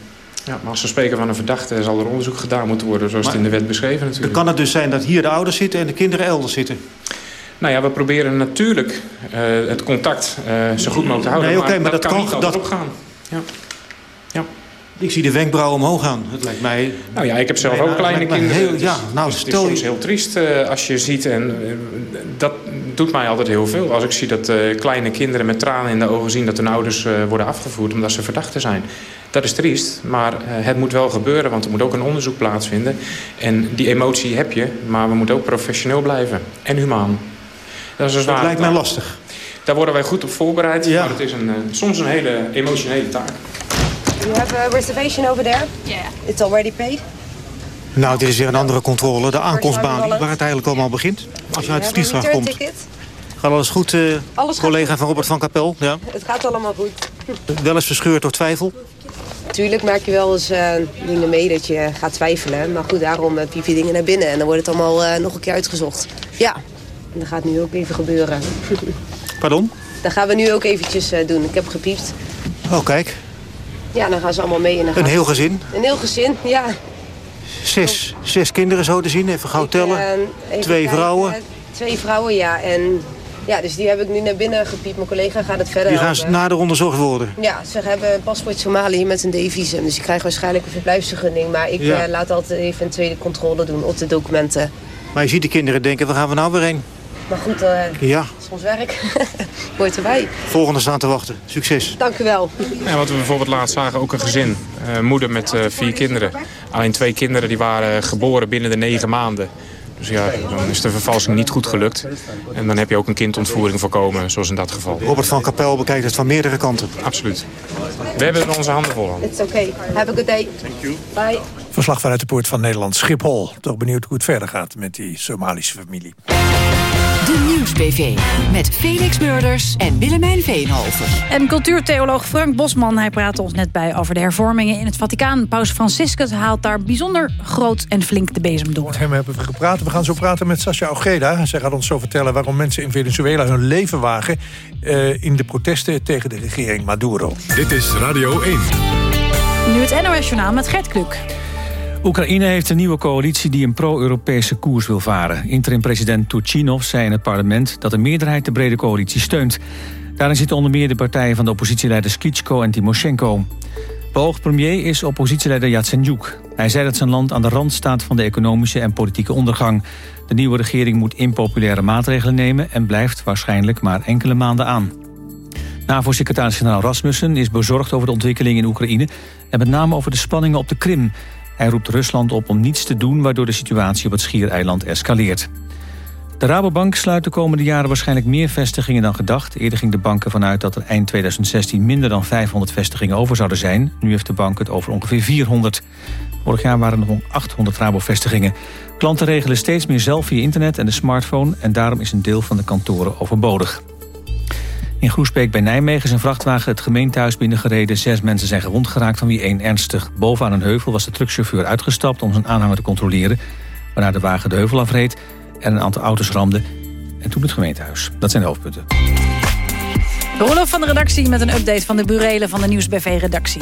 Speaker 19: Ja, maar als we spreken van een verdachte zal er onderzoek gedaan moeten worden... zoals maar, het in de wet beschreven natuurlijk.
Speaker 18: Dan kan het dus zijn dat hier de ouders zitten en de kinderen elders zitten.
Speaker 19: Nou ja, we proberen natuurlijk uh, het contact uh, zo goed mogelijk te houden.
Speaker 18: Nee, oké, okay, maar,
Speaker 19: dat,
Speaker 18: dat,
Speaker 19: kan, niet dat opgaan. Ja.
Speaker 18: Ik zie de wenkbrauwen omhoog gaan. Het lijkt mij...
Speaker 19: Nou ja, ik heb zelf ook kleine kinderen.
Speaker 18: Heel, ja, nou,
Speaker 19: dus stel het is soms heel triest uh, als je ziet. En uh, dat doet mij altijd heel veel. Als ik zie dat uh, kleine kinderen met tranen in de ogen zien... dat hun ouders worden afgevoerd omdat ze verdachten zijn. Dat is triest, maar het moet wel gebeuren. Want er moet ook een onderzoek plaatsvinden. En die emotie heb je, maar we moeten ook professioneel blijven. En humaan.
Speaker 18: Dat, is een dat lijkt mij lastig.
Speaker 19: Daar worden wij goed op voorbereid. Ja. Maar het is een, soms een hele emotionele taak.
Speaker 20: You have a reservation over there?
Speaker 21: Yeah.
Speaker 20: It's already paid?
Speaker 18: Nou, dit is weer een andere controle. De aankomstbaan waar het eigenlijk allemaal begint. Als je uit het vliegtuig komt. Ticket? Gaat alles goed, uh, alles collega goed. van Robert van Kapel? Ja.
Speaker 20: Het gaat allemaal goed.
Speaker 18: Wel eens verscheurd door twijfel?
Speaker 20: Tuurlijk maak je wel eens uh, dingen mee dat je gaat twijfelen. Maar goed, daarom uh, piep je dingen naar binnen. En dan wordt het allemaal nog een keer uitgezocht. Ja, en dat gaat nu ook even gebeuren.
Speaker 18: Pardon?
Speaker 20: Dat gaan we nu ook eventjes doen. Ik heb gepiept.
Speaker 18: Oh, kijk.
Speaker 20: Ja, dan gaan ze allemaal mee. En dan
Speaker 18: een heel gezin?
Speaker 20: Een heel gezin, ja.
Speaker 18: Zes, zes kinderen zo te zien, even gauw tellen. Uh, twee kijken. vrouwen?
Speaker 20: Twee vrouwen, ja. En ja, dus die heb ik nu naar binnen gepiept. Mijn collega gaat het verder
Speaker 18: Die gaan helpen. nader onderzocht worden?
Speaker 20: Ja, ze hebben een paspoort Somalië met een D-visum. Dus ik krijg waarschijnlijk een verblijfsvergunning. Maar ik ja. uh, laat altijd even een tweede controle doen op de documenten.
Speaker 18: Maar je ziet de kinderen denken, waar gaan we nou weer heen?
Speaker 20: Maar goed, uh,
Speaker 18: ja.
Speaker 20: Ons werk. Hoort erbij.
Speaker 18: Volgende staan te wachten. Succes.
Speaker 20: Dank u wel.
Speaker 19: Ja, wat we bijvoorbeeld laatst zagen, ook een gezin. Uh, moeder met uh, vier kinderen. Alleen twee kinderen die waren geboren binnen de negen maanden. Dus ja, dan is de vervalsing niet goed gelukt. En dan heb je ook een kindontvoering voorkomen, zoals in dat geval.
Speaker 18: Robert van Kapel bekijkt het van meerdere kanten.
Speaker 19: Absoluut. We hebben er onze handen vol aan.
Speaker 20: It's okay. Have a good day.
Speaker 19: Thank you.
Speaker 20: Bye.
Speaker 2: Verslag vanuit de poort van Nederland Schiphol. Toch benieuwd hoe het verder gaat met die Somalische familie.
Speaker 22: De Nieuws-PV met Felix Murders en Willemijn Veenhoven.
Speaker 3: En cultuurtheoloog Frank Bosman, hij praatte ons net bij over de hervormingen in het Vaticaan. Paus Franciscus haalt daar bijzonder groot en flink de bezem door.
Speaker 2: Met hem hebben we gepraat. We gaan zo praten met Sascha Ogreda. Zij gaat ons zo vertellen waarom mensen in Venezuela hun leven wagen... Uh, in de protesten tegen de regering Maduro.
Speaker 1: Dit is Radio 1.
Speaker 3: Nu het NOS-journaal met Gert Kluk.
Speaker 23: Oekraïne heeft een nieuwe coalitie die een pro-Europese koers wil varen. Interim-president Turchinov zei in het parlement dat de meerderheid de brede coalitie steunt. Daarin zitten onder meer de partijen van de oppositieleiders Klitschko en Timoshenko. Beoogd premier is oppositieleider Yatsenyuk. Hij zei dat zijn land aan de rand staat van de economische en politieke ondergang. De nieuwe regering moet impopulaire maatregelen nemen... en blijft waarschijnlijk maar enkele maanden aan. NAVO-secretaris-generaal Rasmussen is bezorgd over de ontwikkeling in Oekraïne... en met name over de spanningen op de Krim. Hij roept Rusland op om niets te doen... waardoor de situatie op het Schiereiland escaleert. De Rabobank sluit de komende jaren waarschijnlijk meer vestigingen dan gedacht. Eerder ging de bank ervan uit dat er eind 2016 minder dan 500 vestigingen over zouden zijn. Nu heeft de bank het over ongeveer 400. Vorig jaar waren er nog 800 Rabo-vestigingen. Klanten regelen steeds meer zelf via internet en de smartphone... en daarom is een deel van de kantoren overbodig. In Groesbeek bij Nijmegen is een vrachtwagen het gemeentehuis binnengereden. Zes mensen zijn gewond geraakt, van wie één ernstig. Bovenaan een heuvel was de truckchauffeur uitgestapt om zijn aanhanger te controleren... waarna de wagen de heuvel afreed en een aantal auto's ramde. En toen het gemeentehuis. Dat zijn de hoofdpunten.
Speaker 3: Rolof van de redactie met een update van de burelen van de Nieuwsbv-redactie.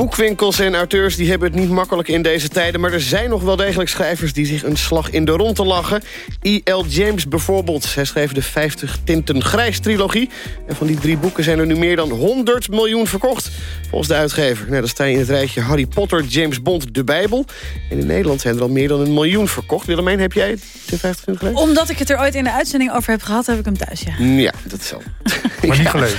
Speaker 24: Boekwinkels en auteurs die hebben het niet makkelijk in deze tijden... maar er zijn nog wel degelijk schrijvers die zich een slag in de ronde lachen. E.L. James bijvoorbeeld. Hij schreef de 50 Tinten Grijs trilogie. En van die drie boeken zijn er nu meer dan 100 miljoen verkocht. Volgens de uitgever. Nou, dan sta je in het rijtje Harry Potter, James Bond, de Bijbel. En in Nederland zijn er al meer dan een miljoen verkocht. Willemijn, heb jij de 50 Tinten Grijs?
Speaker 3: Omdat ik het er ooit in de uitzending over heb gehad, heb ik hem thuis, ja.
Speaker 24: Ja, dat zal.
Speaker 2: Maar niet gelezen.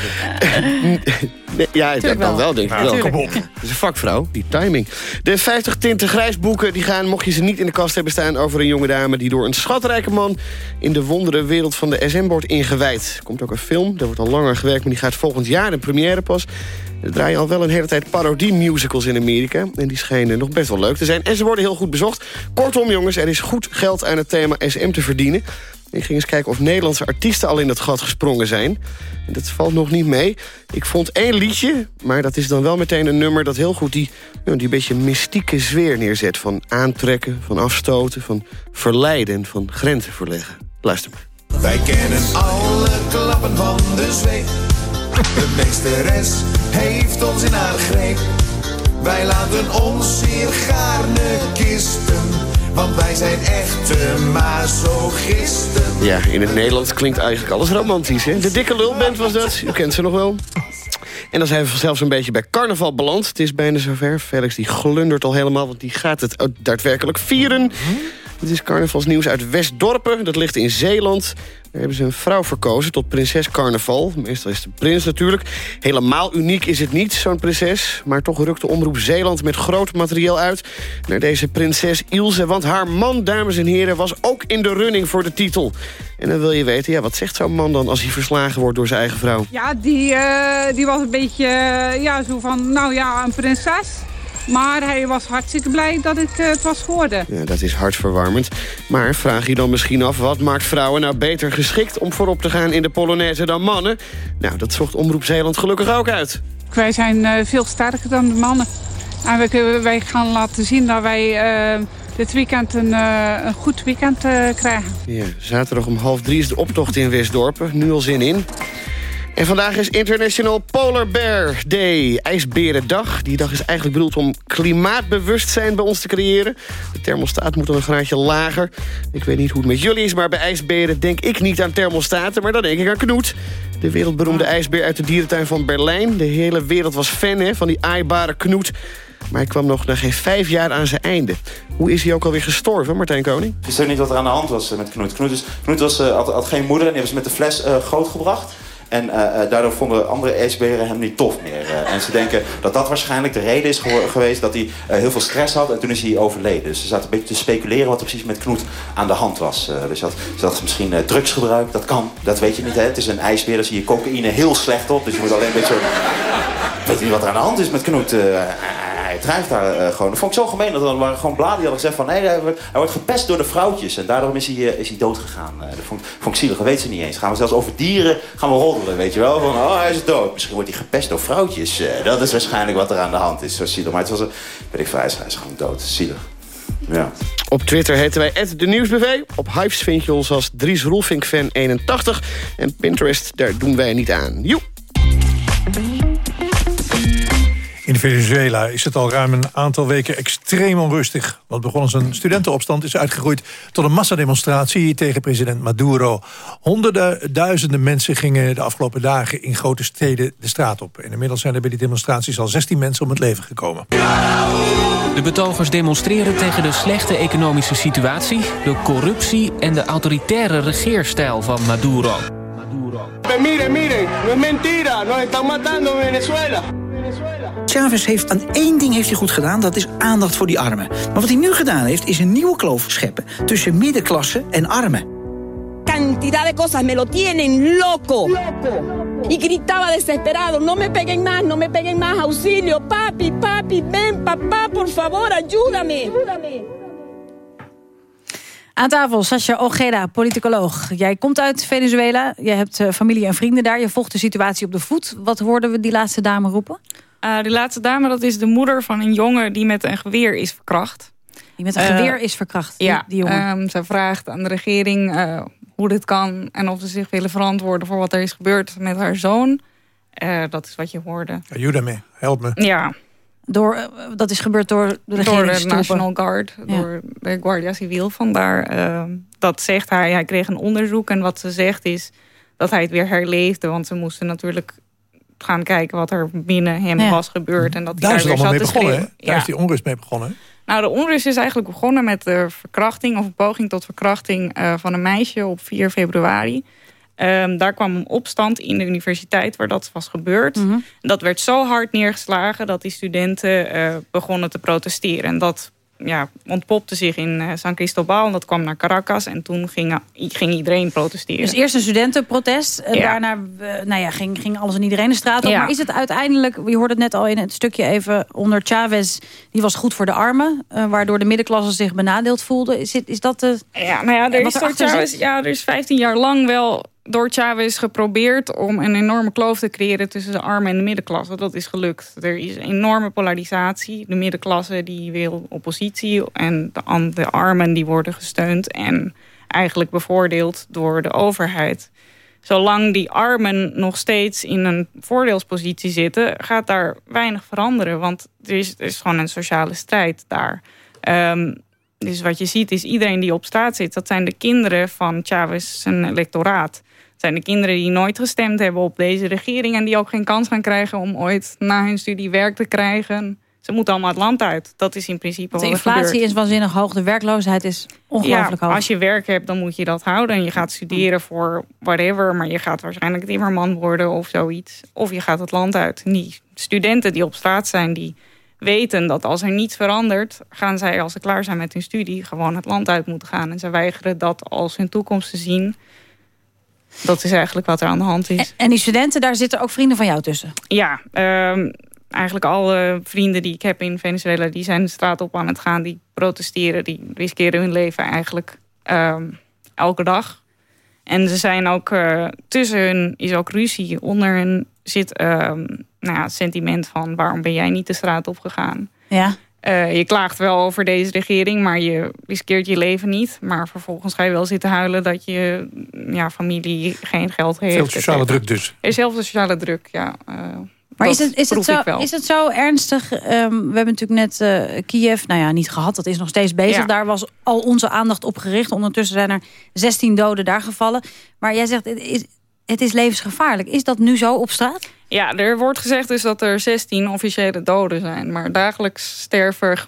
Speaker 24: Nee, ja, dat
Speaker 3: Tuurlijk
Speaker 24: dan
Speaker 3: wel.
Speaker 24: denk ik wel. Dat is een vakvrouw, die timing. De 50 tinten grijs boeken die gaan, mocht je ze niet in de kast hebben staan... over een jonge dame die door een schatrijke man... in de wondere wereld van de SM wordt ingewijd. Er komt ook een film, daar wordt al langer gewerkt... maar die gaat volgend jaar in première pas. Er draaien al wel een hele tijd parodie-musicals in Amerika. En die schijnen nog best wel leuk te zijn. En ze worden heel goed bezocht. Kortom, jongens, er is goed geld aan het thema SM te verdienen. Ik ging eens kijken of Nederlandse artiesten al in dat gat gesprongen zijn. En dat valt nog niet mee. Ik vond één liedje, maar dat is dan wel meteen een nummer... dat heel goed die, die beetje mystieke sfeer neerzet. Van aantrekken, van afstoten, van verleiden... en van grenzen verleggen. Luister maar.
Speaker 25: Wij kennen alle klappen van de zweep. De meesteres heeft ons in haar greep. Wij laten ons hier gaarne kisten. Want wij zijn echte masochisten.
Speaker 24: Ja, in het Nederlands klinkt eigenlijk alles romantisch, hè? De dikke lulband was dat, u kent ze nog wel. En dan zijn we zelfs een beetje bij carnaval beland. Het is bijna zover. Felix die glundert al helemaal, want die gaat het daadwerkelijk vieren. Het is carnavalsnieuws uit Westdorpen. Dat ligt in Zeeland. Hebben ze een vrouw verkozen tot prinses carnaval. Meestal is het een prins natuurlijk. Helemaal uniek is het niet, zo'n prinses. Maar toch rukt de omroep Zeeland met groot materieel uit... naar deze prinses Ilse. Want haar man, dames en heren, was ook in de running voor de titel. En dan wil je weten, ja, wat zegt zo'n man dan... als hij verslagen wordt door zijn eigen vrouw?
Speaker 26: Ja, die, eh, die was een beetje eh, ja, zo van, nou ja, een prinses. Maar hij was hartstikke blij dat het eh, het was geworden.
Speaker 24: Ja, dat is hartverwarmend. Maar vraag je dan misschien af... wat maakt vrouwen nou beter geschikt om voorop te gaan in de Polonaise dan mannen? Nou, dat zocht Omroep Zeeland gelukkig ook uit.
Speaker 26: Wij zijn eh, veel sterker dan de mannen. En wij, gaan laten zien dat wij eh, dit weekend een, een goed weekend krijgen.
Speaker 24: Ja, zaterdag om half drie is de optocht in Westdorpen. Nu al zin in. En vandaag is International Polar Bear Day, ijsberendag. Die dag is eigenlijk bedoeld om klimaatbewustzijn bij ons te creëren. De thermostaat moet dan een graadje lager. Ik weet niet hoe het met jullie is, maar bij ijsberen denk ik niet aan thermostaten, maar dan denk ik aan Knoet. De wereldberoemde ijsbeer uit de dierentuin van Berlijn. De hele wereld was fan hè, van die aaibare Knoet. Maar hij kwam nog na geen vijf jaar aan zijn einde. Hoe is hij ook alweer gestorven, Martijn Koning?
Speaker 21: Ik wist ook niet wat er aan de hand was eh, met Knoet. Knoet, is, Knoet was, eh, had, had geen moeder en die hebben ze met de fles eh, grootgebracht. En eh, eh, daardoor vonden andere ijsberen hem niet tof meer. Eh, en ze denken dat dat waarschijnlijk de reden is geweest... dat hij heel veel stress had en toen is hij overleden. Dus ze zaten een beetje te speculeren wat er precies met Knoet aan de hand was. Dus dat, ze had misschien drugsgebruik, dat kan. Dat weet je niet, hè. Het is een ijsbeer, daar zie je cocaïne heel slecht op. Dus je moet alleen een beetje... weet je niet wat er aan de hand is met Knoet. Drijft daar eh, gewoon. Dat vond ik zo gemeen. Dat er waren gewoon bladen die van... nee, hij wordt, hij wordt gepest door de vrouwtjes. En daarom is hij, eh, is hij dood gegaan. Eh, dat vond, vond ik zielig. Dat weet ze niet eens. Gaan we zelfs over dieren gaan we roddelen, weet je wel. Van, oh, hij is dood. Misschien wordt hij gepest door vrouwtjes. Dat is waarschijnlijk wat er aan de hand is. Zo zielig. Maar het was een... Weet ik veel, hij is, gewoon dood. Zielig. Ja.
Speaker 24: Op Twitter heten wij de Nieuwsbv. Op Hypes vind je ons als Dries Roelvink fan 81. En Pinterest, daar doen wij niet aan. Joep.
Speaker 2: In Venezuela is het al ruim een aantal weken extreem onrustig. Wat begon als een studentenopstand is uitgegroeid tot een massademonstratie tegen president Maduro. Honderden, duizenden mensen gingen de afgelopen dagen in grote steden de straat op. En inmiddels zijn er bij die demonstraties al 16 mensen om het leven gekomen.
Speaker 27: De betogers demonstreren tegen de slechte economische situatie... de corruptie en de autoritaire regeerstijl van Maduro.
Speaker 28: Miren, miren, no es mentira, nos están matando en Venezuela.
Speaker 29: Chavez heeft aan één ding heeft hij goed gedaan, dat is aandacht voor die armen. Maar wat hij nu gedaan heeft, is een nieuwe kloof scheppen tussen middenklasse en armen.
Speaker 30: Cantidad de cosas me lo tienen loco. Y gritaba desesperado, no me peguen más, no me peguen más, auxilio, papi, papi, ven, papá, por favor, ayúdame.
Speaker 3: Aan tafel, Sascha Ojeda, politicoloog. Jij komt uit Venezuela, je hebt eh, familie en vrienden daar. Je volgt de situatie op de voet. Wat hoorden we die laatste dame roepen?
Speaker 12: Uh, die laatste dame, dat is de moeder van een jongen die met een geweer is verkracht.
Speaker 3: Die met een geweer is verkracht, die,
Speaker 12: ja,
Speaker 3: die jongen?
Speaker 12: Um, zij vraagt aan de regering uh, hoe dit kan... en of ze zich willen verantwoorden voor wat er is gebeurd met haar zoon. Uh, dat is wat je hoorde.
Speaker 2: Ayúdame, help me.
Speaker 12: Ja.
Speaker 3: Door, uh, dat is gebeurd door de
Speaker 12: Door de National Guard, ja. door de Guardia Civil. Vandaar, uh, dat zegt hij. Hij kreeg een onderzoek en wat ze zegt is dat hij het weer herleefde. Want ze moesten natuurlijk gaan kijken wat er binnen hem ja. was gebeurd. En dat
Speaker 2: daar
Speaker 12: hij
Speaker 2: is het
Speaker 12: weer
Speaker 2: allemaal
Speaker 12: zat
Speaker 2: mee
Speaker 12: te
Speaker 2: begonnen, hè? Daar is die onrust mee begonnen.
Speaker 12: Nou, de onrust is eigenlijk begonnen met de verkrachting... of een poging tot verkrachting uh, van een meisje op 4 februari. Um, daar kwam een opstand in de universiteit waar dat was gebeurd.
Speaker 3: Mhm.
Speaker 12: Mm -hmm. Dat werd zo hard neergeslagen dat die studenten uh, begonnen te protesteren. En dat ja, ontpopte zich in uh, San Cristobal. En dat kwam naar Caracas. En toen ging, ging iedereen protesteren.
Speaker 3: Dus eerst een studentenprotest. En
Speaker 12: Ja.
Speaker 3: daarna uh, nou ja, ging, ging alles en iedereen de straat op.
Speaker 12: Ja.
Speaker 3: Maar is het uiteindelijk, je hoorde het net al in het stukje even... onder Chavez, die was goed voor de armen. Uh, waardoor de middenklasse zich benadeeld voelde. Is, is dat de...
Speaker 12: Ja, nou ja, er is, door Chavez, ja, er is 15 jaar lang wel door Chavez geprobeerd om een enorme kloof te creëren tussen de armen en de middenklasse. Dat is gelukt. Er is enorme polarisatie. De middenklasse die wil oppositie en de, armen die worden gesteund en eigenlijk bevoordeeld door de overheid. Zolang die armen nog steeds in een voordeelspositie zitten, gaat daar weinig veranderen. Want er is, is gewoon een sociale strijd daar. Um, dus wat je ziet is iedereen die op straat zit... dat zijn de kinderen van Chavez zijn electoraat. Zijn de kinderen die nooit gestemd hebben op deze regering... en die ook geen kans gaan krijgen om ooit na hun studie werk te krijgen. Ze moeten allemaal het land uit. Dat is in principe
Speaker 3: De
Speaker 12: wat
Speaker 3: inflatie
Speaker 12: gebeurt.
Speaker 3: is waanzinnig hoog. De werkloosheid is ongelooflijk
Speaker 12: ja,
Speaker 3: hoog.
Speaker 12: Als je werk hebt, dan moet je dat houden. En je gaat studeren voor whatever. Maar je gaat waarschijnlijk timmerman worden of zoiets. Of je gaat het land uit. En die studenten die op straat zijn... die weten dat als er niets verandert... gaan zij, als ze klaar zijn met hun studie... gewoon het land uit moeten gaan. En ze weigeren dat als hun toekomst te zien. Dat is eigenlijk wat er aan de hand is.
Speaker 3: En die studenten, daar zitten ook vrienden van jou tussen?
Speaker 12: Ja, um, eigenlijk alle vrienden die ik heb in Venezuela... die zijn de straat op aan het gaan, die protesteren... die riskeren hun leven eigenlijk um, elke dag. En ze zijn ook... Uh, tussen hun is ook ruzie. Onder hun zit um, nou ja, het sentiment van... waarom ben jij niet de straat op gegaan?
Speaker 3: Ja.
Speaker 12: Uh, je klaagt wel over deze regering, maar je riskeert je leven niet. Maar vervolgens ga je wel zitten huilen dat je ja, familie geen geld heeft.
Speaker 2: Veel sociale druk dus.
Speaker 12: Er is heel veel sociale druk, ja. Uh,
Speaker 3: maar is het, is, het zo, is het zo ernstig? Um, we hebben natuurlijk net uh, Kiev, nou ja, niet gehad. Dat is nog steeds bezig. Ja. Daar was al onze aandacht op gericht. Ondertussen zijn er 16 doden daar gevallen. Maar jij zegt, het is, het is levensgevaarlijk. Is dat nu zo op straat?
Speaker 12: Ja, er wordt gezegd dus dat er 16 officiële doden zijn. Maar dagelijks sterven er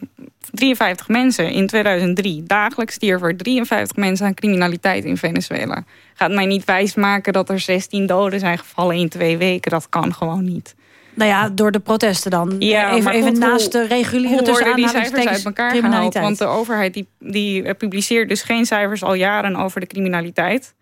Speaker 12: 53 mensen in 2003. Dagelijks stierven er 53 mensen aan criminaliteit in Venezuela. Gaat mij niet wijsmaken dat er 16 doden zijn gevallen in twee weken. Dat kan gewoon niet.
Speaker 3: Nou ja, door de protesten dan.
Speaker 12: Ja,
Speaker 3: even even
Speaker 12: goed,
Speaker 3: naast de reguliere
Speaker 12: hoe
Speaker 3: tussen
Speaker 12: worden die cijfers uit elkaar gehaald? Want de overheid die, die publiceert dus geen cijfers al jaren over de criminaliteit.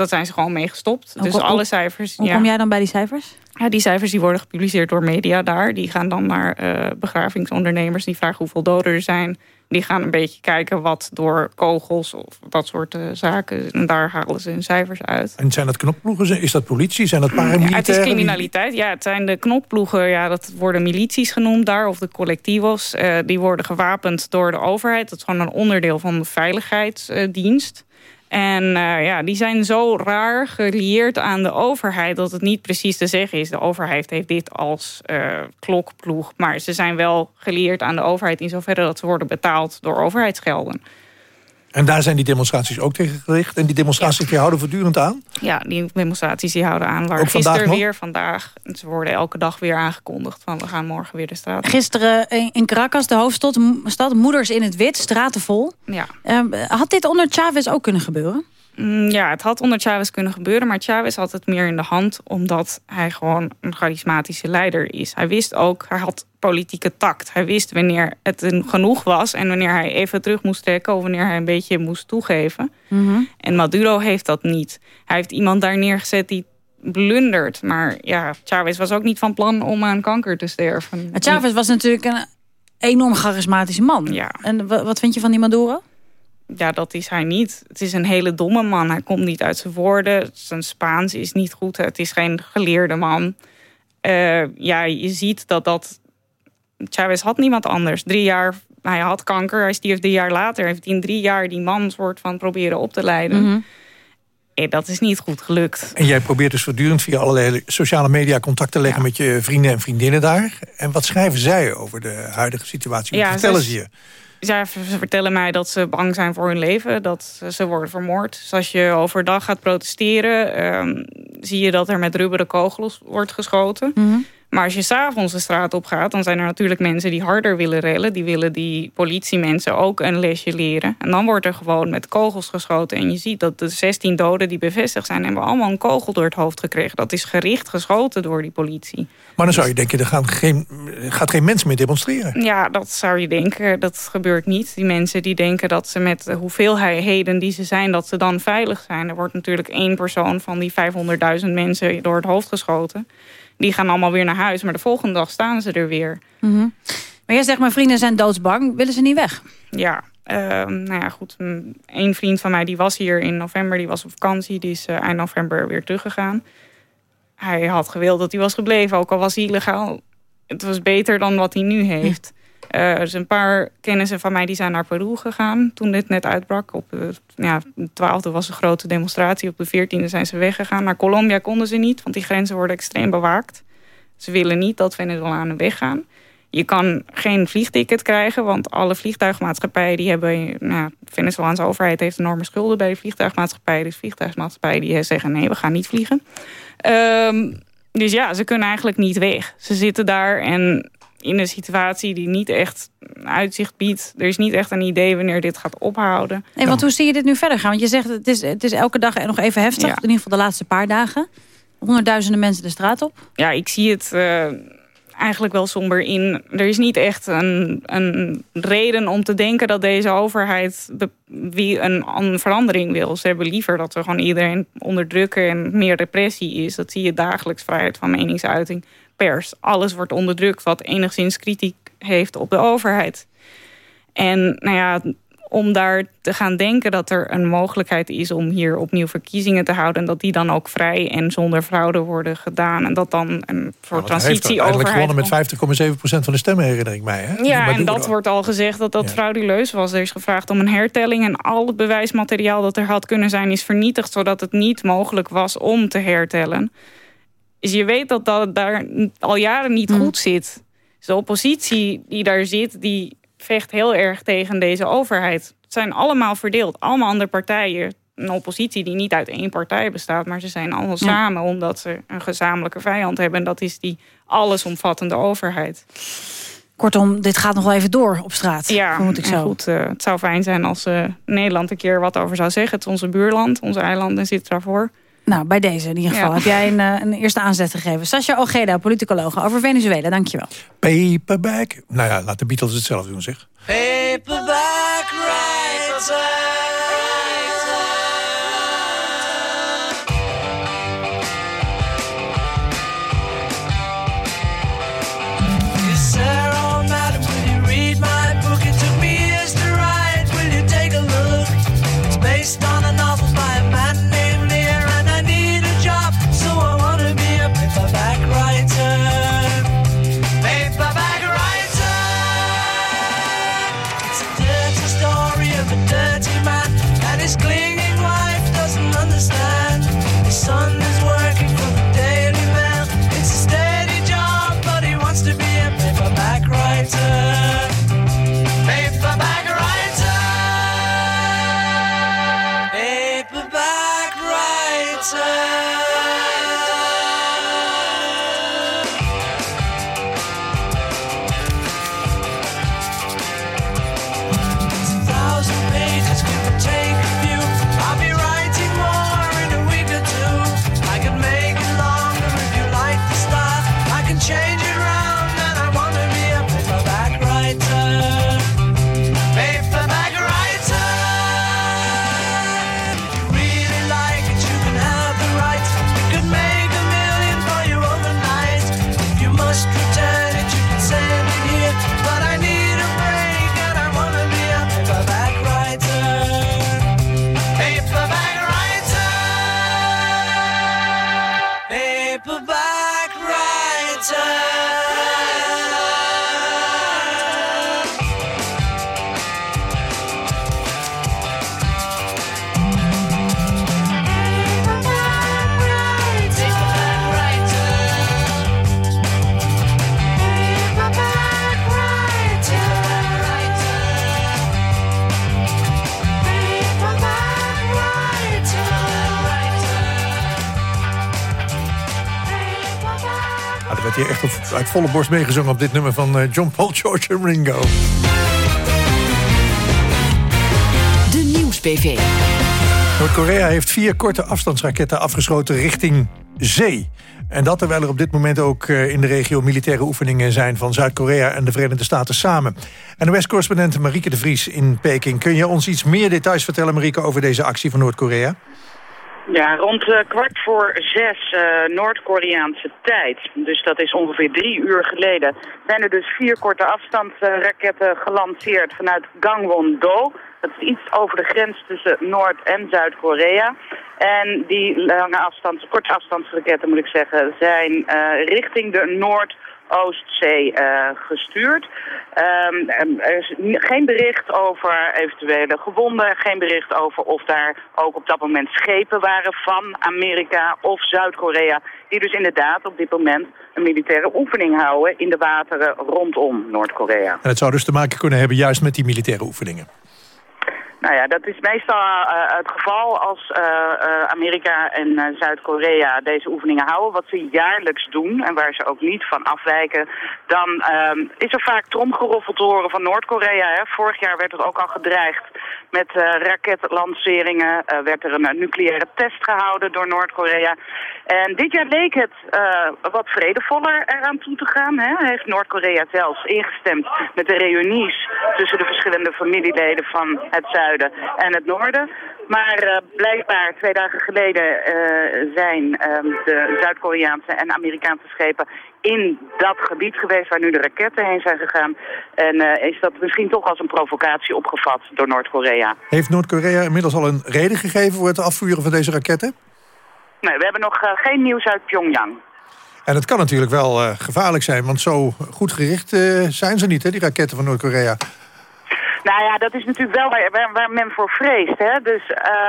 Speaker 12: Dat zijn ze gewoon mee gestopt.
Speaker 3: Hoe
Speaker 12: dus alle cijfers...
Speaker 3: Hoe
Speaker 12: ja.
Speaker 3: kom jij dan bij die cijfers?
Speaker 12: Ja, die cijfers die worden gepubliceerd door media daar. Die gaan dan naar uh, begravingsondernemers. Die vragen hoeveel doden er zijn. Die gaan een beetje kijken wat door kogels of dat soort uh, zaken. En daar halen ze hun cijfers uit.
Speaker 2: En zijn dat knokploegen? Is dat politie? Zijn dat
Speaker 12: Ja,
Speaker 2: paramilitairen?
Speaker 12: het is criminaliteit. Ja, het zijn de knokploegen. Ja, dat worden milities genoemd daar. Of de collectivos. Uh, die worden gewapend door de overheid. Dat is gewoon een onderdeel van de veiligheidsdienst. En uh, ja, die zijn zo raar gelieerd aan de overheid... dat het niet precies te zeggen is. De overheid heeft dit als uh, klokploeg. Maar ze zijn wel gelieerd aan de overheid... in zoverre dat ze worden betaald door overheidsgelden.
Speaker 2: En daar zijn die demonstraties ook tegen gericht. En die demonstraties die houden voortdurend aan?
Speaker 12: Ja, die demonstraties die houden aan. Waar
Speaker 2: Ook vandaag
Speaker 12: gisteren
Speaker 2: nog?
Speaker 12: weer, vandaag. Ze worden elke dag weer aangekondigd. Van we gaan morgen weer de straat. op.
Speaker 3: Gisteren in Caracas, de hoofdstad, Moeders in het Wit, straten vol.
Speaker 12: Ja.
Speaker 3: Um, had dit onder Chavez ook kunnen gebeuren?
Speaker 12: Mm, Ja, het had onder Chavez kunnen gebeuren, maar Chavez had het meer in de hand omdat hij gewoon een charismatische leider is. Hij wist ook, hij had politieke tact. Hij wist wanneer het genoeg was en wanneer hij even terug moest trekken of wanneer hij een beetje moest toegeven. En Maduro heeft dat niet. Hij heeft iemand daar neergezet die blundert. Maar ja, Chavez was ook niet van plan om aan kanker te sterven.
Speaker 3: Maar Chavez was natuurlijk een enorm charismatische man.
Speaker 12: Ja.
Speaker 3: En wa- wat vind je van die Maduro?
Speaker 12: Ja, dat is hij niet. Het is een hele domme man. Hij komt niet uit zijn woorden. Zijn Spaans is niet goed. Het is geen geleerde man. Eh, ja, je ziet dat dat... Chavez had niemand anders. Drie jaar... Hij had kanker. Hij stierf drie jaar later. Heeft in drie jaar die man soort van proberen op te leiden. Eh, dat is niet goed gelukt.
Speaker 2: En jij probeert dus voortdurend via allerlei sociale media contact te leggen met je vrienden en vriendinnen daar. En wat schrijven zij over de huidige situatie? Wat
Speaker 12: Ja,
Speaker 2: vertellen
Speaker 12: ze-
Speaker 2: ze je?
Speaker 12: V- ze vertellen mij dat ze bang zijn voor hun leven. Dat ze- worden vermoord. Dus als je overdag gaat protesteren... ehm, zie je dat er met rubberen kogels wordt geschoten. Maar als je s'avonds de straat op gaat... dan zijn er natuurlijk mensen die harder willen rellen. Die willen die politiemensen ook een lesje leren. En dan wordt er gewoon met kogels geschoten. En je ziet dat de 16 doden die bevestigd zijn... hebben allemaal een kogel door het hoofd gekregen. Dat is gericht geschoten door die politie.
Speaker 2: Maar dan zou je denken, er gaan geen, gaat geen mens meer demonstreren.
Speaker 12: Ja, dat zou je denken. Dat gebeurt niet. Die mensen die denken dat ze met de hoeveelheden die ze zijn... dat ze dan veilig zijn. Er wordt natuurlijk één persoon van die 500.000 mensen door het hoofd geschoten. Die gaan allemaal weer naar huis. Maar de volgende dag staan ze er weer.
Speaker 3: Mhm. Maar jij zegt, mijn vrienden zijn doodsbang. Willen ze niet weg?
Speaker 12: Ja, ehm, nou ja, goed. Een vriend van mij die was hier in november. Die was op vakantie. Die is eh, eind november weer teruggegaan. Hij had gewild dat hij was gebleven. Ook al was hij illegaal. Het was beter dan wat hij nu heeft. Er zijn een paar kennissen van mij die zijn naar Peru gegaan. Toen dit net uitbrak. Op de, ja, de 12e was een grote demonstratie. Op de 14e zijn ze weggegaan. Naar Colombia konden ze niet. Want die grenzen worden extreem bewaakt. Ze willen niet dat Venezolanen weggaan. Je kan geen vliegticket krijgen, want alle vliegtuigmaatschappijen die hebben, nou, de Venezolaanse overheid heeft enorme schulden bij de vliegtuigmaatschappijen. Dus vliegtuigmaatschappijen die zeggen nee, we gaan niet vliegen. Ehm, dus ja, ze kunnen eigenlijk niet weg. Ze zitten daar en in een situatie die niet echt uitzicht biedt. Er is niet echt een idee wanneer dit gaat ophouden.
Speaker 3: Nee, want hoe zie je dit nu verder gaan? Want je zegt, het is, het is elke dag nog even heftig.
Speaker 12: Ja.
Speaker 3: In ieder geval de laatste paar dagen. Honderdduizenden mensen de straat op.
Speaker 12: ja, ik zie het eh, eigenlijk wel somber in. Er is niet echt een, een reden om te denken dat deze overheid wie een, een verandering wil. Ze hebben liever dat we gewoon iedereen onderdrukken en meer repressie is. Dat zie je dagelijks, vrijheid van meningsuiting, pers. Alles wordt onderdrukt wat enigszins kritiek heeft op de overheid. En nou ja, om daar te gaan denken dat er een mogelijkheid is om hier opnieuw verkiezingen te houden. En dat die dan ook vrij en zonder fraude worden gedaan. En dat dan een soort
Speaker 2: heeft
Speaker 12: transitieoverheid.
Speaker 2: uiteindelijk gewonnen met 50,7% van de stemmen, herinner ik mij. Hè?
Speaker 12: Ja, en dat wordt al gezegd dat dat frauduleus was. Er is gevraagd om een hertelling en al het bewijsmateriaal dat er had kunnen zijn is vernietigd, zodat het niet mogelijk was om te hertellen. Dus je weet dat dat daar al jaren niet goed zit. Dus de oppositie die daar zit, die vecht heel erg tegen deze overheid. Het zijn allemaal verdeeld, allemaal andere partijen. Een oppositie die niet uit één partij bestaat, maar ze zijn allemaal
Speaker 3: Ja.
Speaker 12: samen omdat ze een gezamenlijke vijand hebben. En dat is die allesomvattende overheid.
Speaker 3: Kortom, dit gaat nog wel even door op straat.
Speaker 12: Ja,
Speaker 3: vermoed ik zo.
Speaker 12: goed, eh, het zou fijn zijn als eh, Nederland een keer wat over zou zeggen. Het is onze buurland, onze eilanden zitten daarvoor.
Speaker 3: Nou, bij deze in ieder geval
Speaker 12: Ja.
Speaker 3: heb jij een, eh, een eerste aanzet gegeven. Sascha Ojeda, politicoloog over Venezuela. Dankjewel.
Speaker 2: Paperback. Nou ja, laat de Beatles het zelf doen, zeg.
Speaker 25: Paperback
Speaker 2: volle borst meegezongen op dit nummer van eh, John Paul, George en Ringo.
Speaker 22: De Nieuws-PV.
Speaker 2: Noord-Korea heeft vier korte afstandsraketten afgeschoten richting zee. En dat terwijl er op dit moment ook eh, in de regio militaire oefeningen zijn... van Zuid-Korea en de Verenigde Staten samen. En de West-correspondent Marieke de Vries in Peking. Kun je ons iets meer details vertellen, Marieke, over deze actie van Noord-Korea?
Speaker 31: Ja, rond uh, kwart voor zes uh, Noord-Koreaanse tijd, dus dat is ongeveer drie uur geleden, zijn er dus vier korte afstandsraketten gelanceerd vanuit Gangwon-do. Dat is iets over de grens tussen Noord- en Zuid-Korea. En die lange afstands, korte afstandsraketten moet ik zeggen, zijn uh, richting de Noord- Oostzee uh, gestuurd. Um, er is geen bericht over eventuele gewonden, geen bericht over of daar ook op dat moment schepen waren van Amerika of Zuid-Korea, die dus inderdaad op dit moment een militaire oefening houden in de wateren rondom Noord-Korea.
Speaker 2: En het zou dus te maken kunnen hebben juist met die militaire oefeningen.
Speaker 31: Nou ja, dat is meestal uh, het geval als uh, uh, Amerika en Zuid-Korea deze oefeningen houden. Wat ze jaarlijks doen en waar ze ook niet van afwijken. Dan is er vaak tromgeroffeld te horen van Noord-Korea. Vorig jaar werd er ook al gedreigd met raketlanceringen. werd er een nucleaire test gehouden door Noord-Korea. En dit jaar leek het wat vredevoller eraan toe te gaan. Hè? Heeft Noord-Korea zelfs ingestemd met de reunies tussen de verschillende familieleden van het zuiden en het noorden. Maar uh, blijkbaar twee dagen geleden uh, zijn uh, de Zuid-Koreaanse en Amerikaanse schepen in dat gebied geweest waar nu de raketten heen zijn gegaan. En eh, is dat misschien toch als een provocatie opgevat door Noord-Korea.
Speaker 2: Heeft Noord-Korea inmiddels al een reden gegeven voor het afvuren van deze raketten?
Speaker 31: Nee, we hebben nog geen nieuws uit Pyongyang.
Speaker 2: En het kan natuurlijk wel gevaarlijk zijn, want zo goed gericht zijn ze niet, hè, die raketten van Noord-Korea.
Speaker 31: Nou ja, dat is natuurlijk wel waar, men voor vreest. Hè? Dus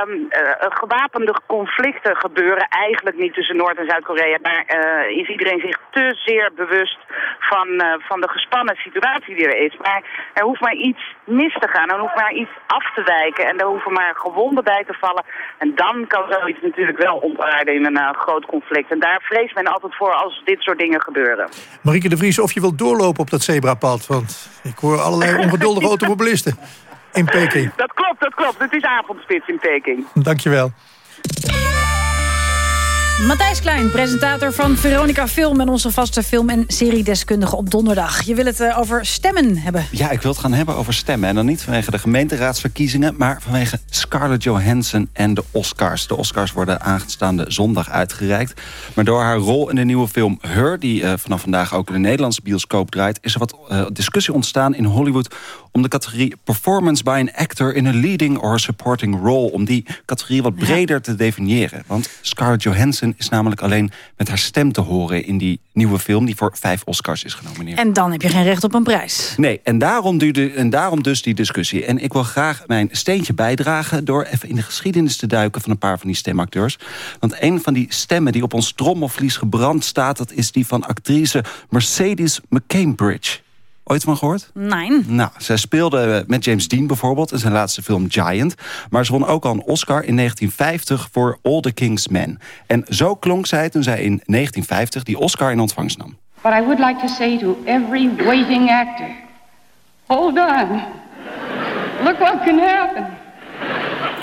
Speaker 31: um, uh, gewapende conflicten gebeuren eigenlijk niet tussen Noord- en Zuid-Korea. Daar uh, is iedereen zich te zeer bewust van, uh, van de gespannen situatie die er is. Maar er hoeft maar iets mis te gaan. Er hoeft maar iets af te wijken. En er hoeven maar gewonden bij te vallen. En dan kan zoiets natuurlijk wel ontaarden in een groot conflict. En daar vreest men altijd voor als dit soort dingen gebeuren.
Speaker 2: Marieke de Vries, of je wilt doorlopen op dat zebrapad. Want ik hoor allerlei ongeduldige automobilisten in Peking.
Speaker 31: Dat klopt, dat klopt. Het is avondspits in Peking.
Speaker 2: Dankjewel.
Speaker 3: Matthijs Klein, presentator van Veronica Film... en onze vaste film- en seriedeskundige op donderdag. Je wil het uh, over stemmen hebben.
Speaker 32: Ja, ik wil het gaan hebben over stemmen. En dan niet vanwege de gemeenteraadsverkiezingen... maar vanwege Scarlett Johansson en de Oscars. De Oscars worden aanstaande zondag uitgereikt. Maar door haar rol in de nieuwe film Her... die uh, vanaf vandaag ook in de Nederlandse bioscoop draait... is er wat uh, discussie ontstaan in Hollywood... om de categorie Performance by an Actor... in a Leading or Supporting Role... om die categorie wat breder ja. te definiëren. Want Scarlett Johansson is namelijk alleen met haar stem te horen... in die nieuwe film die voor vijf Oscars is genomineerd.
Speaker 3: En dan heb je geen recht op een prijs.
Speaker 32: Nee, en daarom, duurde, en daarom dus die discussie. En ik wil graag mijn steentje bijdragen... door even in de geschiedenis te duiken van een paar van die stemacteurs. Want een van die stemmen die op ons trommelvlies gebrand staat... dat is die van actrice Mercedes McCambridge. Ooit van gehoord?
Speaker 3: Nee.
Speaker 32: Nou, zij speelde met James Dean bijvoorbeeld in zijn laatste film Giant. Maar ze won ook al een Oscar in 1950 voor All the King's Men. En zo klonk zij toen zij in 1950 die Oscar in ontvangst nam.
Speaker 33: But I would like to say to every waiting actor... Hold on. Look what can happen.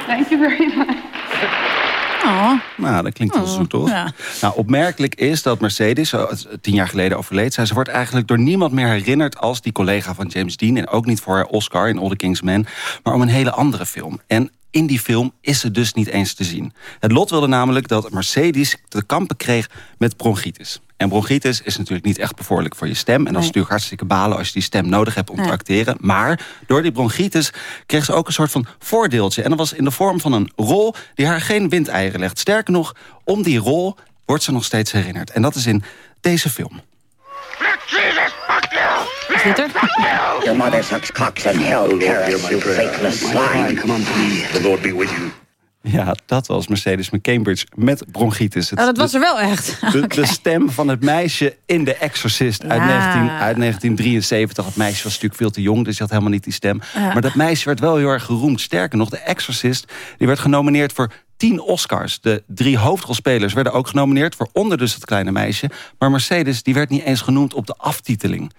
Speaker 33: Thank you very much.
Speaker 3: Oh.
Speaker 32: Nou, dat klinkt wel
Speaker 3: Oh,
Speaker 32: zoet, toch?
Speaker 3: ja.
Speaker 32: Nou, opmerkelijk is dat Mercedes, zo, tien jaar geleden overleed... zij, ze wordt eigenlijk door niemand meer herinnerd als die collega van James Dean... en ook niet voor haar Oscar in All the King's Men... maar om een hele andere film. En in die film is ze dus niet eens te zien. Het lot wilde namelijk dat Mercedes te kampen kreeg met bronchitis. En bronchitis is natuurlijk niet echt bevorderlijk voor je stem. En dat is natuurlijk hartstikke balen als je die stem nodig hebt om te acteren. Maar door die bronchitis kreeg ze ook een soort van voordeeltje. En dat was in de vorm van een rol die haar geen windeieren legt. Sterker nog, om die rol wordt ze nog steeds herinnerd. En dat is in deze film.
Speaker 34: Your mother sucks cocks in hell, Paris, you faithless swine. Come me. The Lord be with you.
Speaker 32: Ja, dat was Mercedes McCambridge met bronchitis. Het-
Speaker 3: Oh, dat was er wel echt.
Speaker 32: De, de stem van het meisje in The Exorcist uit,
Speaker 3: Ja.
Speaker 32: 19, uit 1973. Het meisje was natuurlijk veel te jong, dus die had helemaal niet die stem.
Speaker 3: Ja.
Speaker 32: Maar dat meisje werd wel heel erg geroemd. Sterker nog, The Exorcist die werd genomineerd voor tien Oscars. De drie hoofdrolspelers werden ook genomineerd, waaronder dus het kleine meisje. Maar Mercedes die werd niet eens genoemd op de aftiteling.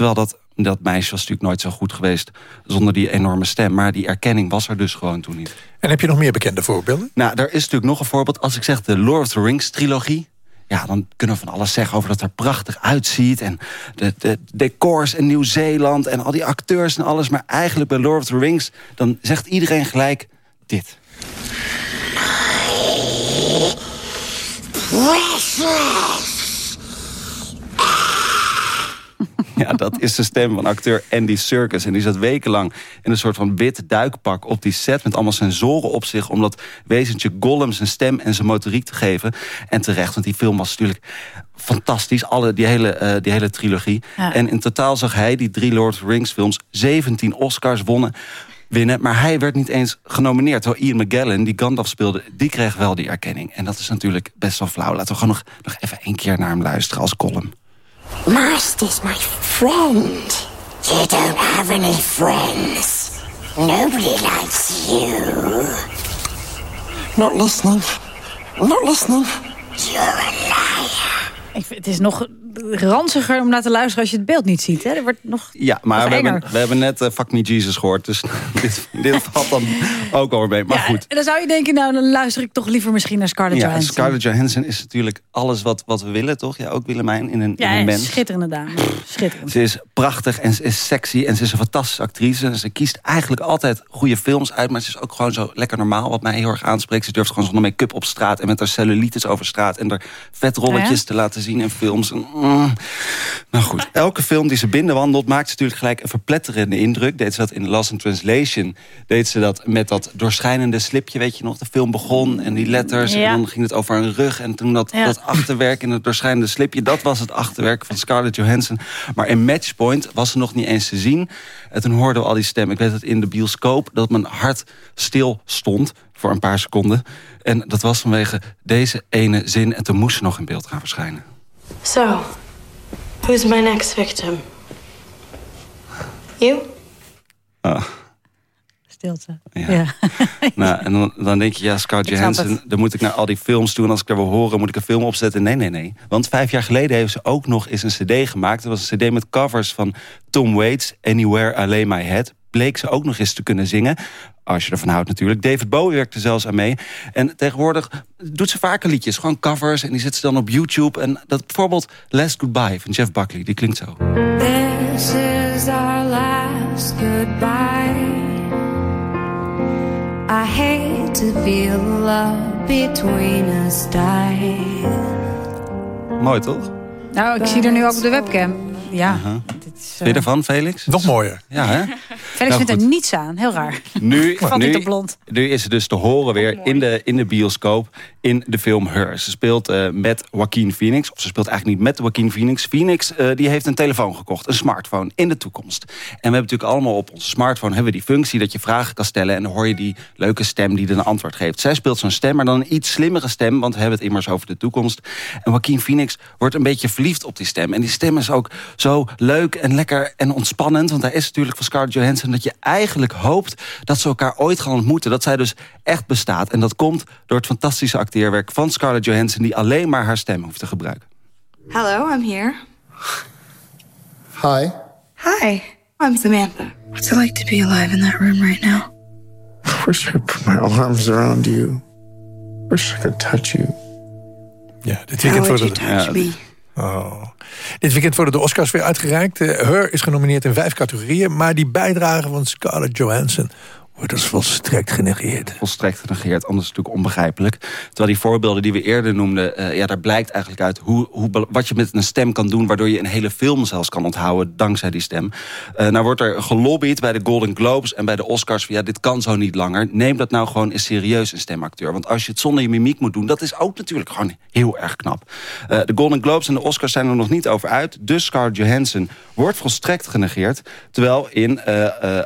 Speaker 32: Terwijl dat, dat meisje was natuurlijk nooit zo goed geweest zonder die enorme stem. Maar die erkenning was er dus gewoon toen niet.
Speaker 2: En heb je nog meer bekende voorbeelden?
Speaker 32: Nou, er is natuurlijk nog een voorbeeld. Als ik zeg de Lord of the Rings trilogie. Ja, dan kunnen we van alles zeggen over dat er prachtig uitziet. En de, de decors in Nieuw-Zeeland en al die acteurs en alles. Maar eigenlijk bij Lord of the Rings, dan zegt iedereen gelijk dit. Ja, dat is de stem van acteur Andy Serkis. En die zat wekenlang in een soort van wit duikpak op die set... met allemaal sensoren op zich... om dat wezentje Gollum zijn stem en zijn motoriek te geven. En terecht, want die film was natuurlijk fantastisch. Alle, die, hele, uh, die hele trilogie.
Speaker 3: Ja.
Speaker 32: En in totaal zag hij, die drie Lord of the Rings films... 17 Oscars wonnen winnen. Maar hij werd niet eens genomineerd. Terwijl Ian McGallen, die Gandalf speelde, die kreeg wel die erkenning. En dat is natuurlijk best wel flauw. Laten we gewoon nog, nog even één keer naar hem luisteren als column.
Speaker 34: Master's my friend. You don't have any friends. Nobody likes you.
Speaker 25: Not listening. Not listening.
Speaker 34: You're a liar.
Speaker 3: Ik vind, het is nog ranziger om naar te luisteren als je het beeld niet ziet. Hè? Er wordt nog
Speaker 32: Ja, maar we hebben, we hebben net eh, Fuck Me Jesus gehoord. Dus dit, dit valt dan ook alweer mee. Maar
Speaker 3: Ja,
Speaker 32: goed.
Speaker 3: En dan zou je denken, nou dan luister ik toch liever misschien naar Scarlett
Speaker 32: Ja,
Speaker 3: Johansson.
Speaker 32: Scarlett Johansson is natuurlijk alles wat, wat we willen, toch? Ja, ook Willemijn in een,
Speaker 3: Ja,
Speaker 32: in een mens.
Speaker 3: schitterende dame. Schitterend.
Speaker 32: Ze is prachtig en ze is sexy en ze is een fantastische actrice. Ze kiest eigenlijk altijd goede films uit, maar ze is ook gewoon zo lekker normaal, wat mij heel erg aanspreekt. Ze durft gewoon zonder make-up op straat en met haar cellulitis over straat en haar vetrolletjes
Speaker 3: Ja?
Speaker 32: te laten zien in films. En, mm. Nou goed, elke film die ze binnenwandelt maakt ze natuurlijk gelijk een verpletterende indruk. Deed ze dat in Lost in Translation, deed ze dat met dat doorschijnende slipje, weet je nog? De film begon en die letters
Speaker 3: Ja.
Speaker 32: en dan ging het over een rug en toen dat,
Speaker 3: Ja.
Speaker 32: dat achterwerk in het doorschijnende slipje. Dat was het achterwerk van Scarlett Johansson. Maar in Matchpoint was ze nog niet eens te zien. En toen hoorden we al die stemmen. Ik weet het in de bioscoop dat mijn hart stil stond voor een paar seconden. En dat was vanwege deze ene zin. En toen moest ze nog in beeld gaan verschijnen.
Speaker 35: So, who's my next victim? You?
Speaker 32: Ah,
Speaker 3: Stilte.
Speaker 32: Ja.
Speaker 3: Ja.
Speaker 32: nou, en dan, dan denk je, ja, Scarlett Johansson... dan moet ik naar al die films toe en als ik daar wil horen... moet ik een film opzetten. Nee, nee, nee. Want vijf jaar geleden heeft ze ook nog eens een cd gemaakt. Dat was een cd met covers van Tom Waits... Anywhere I Lay My Head. Bleek ze ook nog eens te kunnen zingen. Als je ervan houdt natuurlijk. David Bowie werkte zelfs aan mee. En tegenwoordig doet ze vaker liedjes. Gewoon covers en die zet ze dan op YouTube. En dat bijvoorbeeld Last Goodbye van Jeff Buckley. Die klinkt zo.
Speaker 36: This is our last goodbye. I hate to feel love between us die.
Speaker 32: Mooi toch?
Speaker 3: Nou, ik zie er nu ook op de webcam. Ja. Dit is,
Speaker 32: Vind je ervan, Felix?
Speaker 2: Nog mooier.
Speaker 32: Ja, hè?
Speaker 3: Felix
Speaker 32: Nou,
Speaker 3: vindt er niets aan. Heel raar.
Speaker 32: Nu,
Speaker 3: blond.
Speaker 32: nu is ze dus te horen weer in de, in de bioscoop in de film Her. Ze speelt eh, met Joaquin Phoenix. Of ze speelt eigenlijk niet met Joaquin Phoenix. Phoenix eh, die heeft een telefoon gekocht, een smartphone, in de toekomst. En we hebben natuurlijk allemaal op onze smartphone hebben we die functie dat je vragen kan stellen. En dan hoor je die leuke stem die er een antwoord geeft. Zij speelt zo'n stem, maar dan een iets slimmere stem. Want we hebben het immers over de toekomst. En Joaquin Phoenix wordt een beetje verliefd op die stem. En die stem is ook zo leuk en lekker en ontspannend. Want hij is natuurlijk van Scarlett Johansson dat je eigenlijk hoopt dat ze elkaar ooit gaan ontmoeten. Dat zij dus echt bestaat. En dat komt door het fantastische acteerwerk van Scarlett Johansson... die alleen maar haar stem hoeft te gebruiken.
Speaker 35: Hello, I'm here.
Speaker 25: Hi.
Speaker 35: Hi, I'm Samantha. What's it like to be alive in that room right now?
Speaker 25: Wish I could put my arms around you. Wish I could touch you.
Speaker 2: Ja, dit weekend
Speaker 35: How would
Speaker 2: worden
Speaker 35: you
Speaker 2: de,
Speaker 35: touch me?
Speaker 2: oh. Dit weekend worden de Oscars weer uitgereikt. Eh, Her is genomineerd in vijf categorieën. Maar die bijdrage van Scarlett Johansson wordt als volstrekt genegeerd.
Speaker 32: Volstrekt genegeerd, anders natuurlijk onbegrijpelijk. Terwijl die voorbeelden die we eerder noemden... eh, ja, daar blijkt eigenlijk uit hoe, hoe, wat je met een stem kan doen... waardoor je een hele film zelfs kan onthouden dankzij die stem. Eh, nou wordt er gelobbyd bij de Golden Globes en bij de Oscars... van ja, dit kan zo niet langer. Neem dat nou gewoon eens serieus, een stemacteur. Want als je het zonder je mimiek moet doen... dat is ook natuurlijk gewoon heel erg knap. Eh, de Golden Globes en de Oscars zijn er nog niet over uit. Dus Scarlett Johansson wordt volstrekt genegeerd. Terwijl in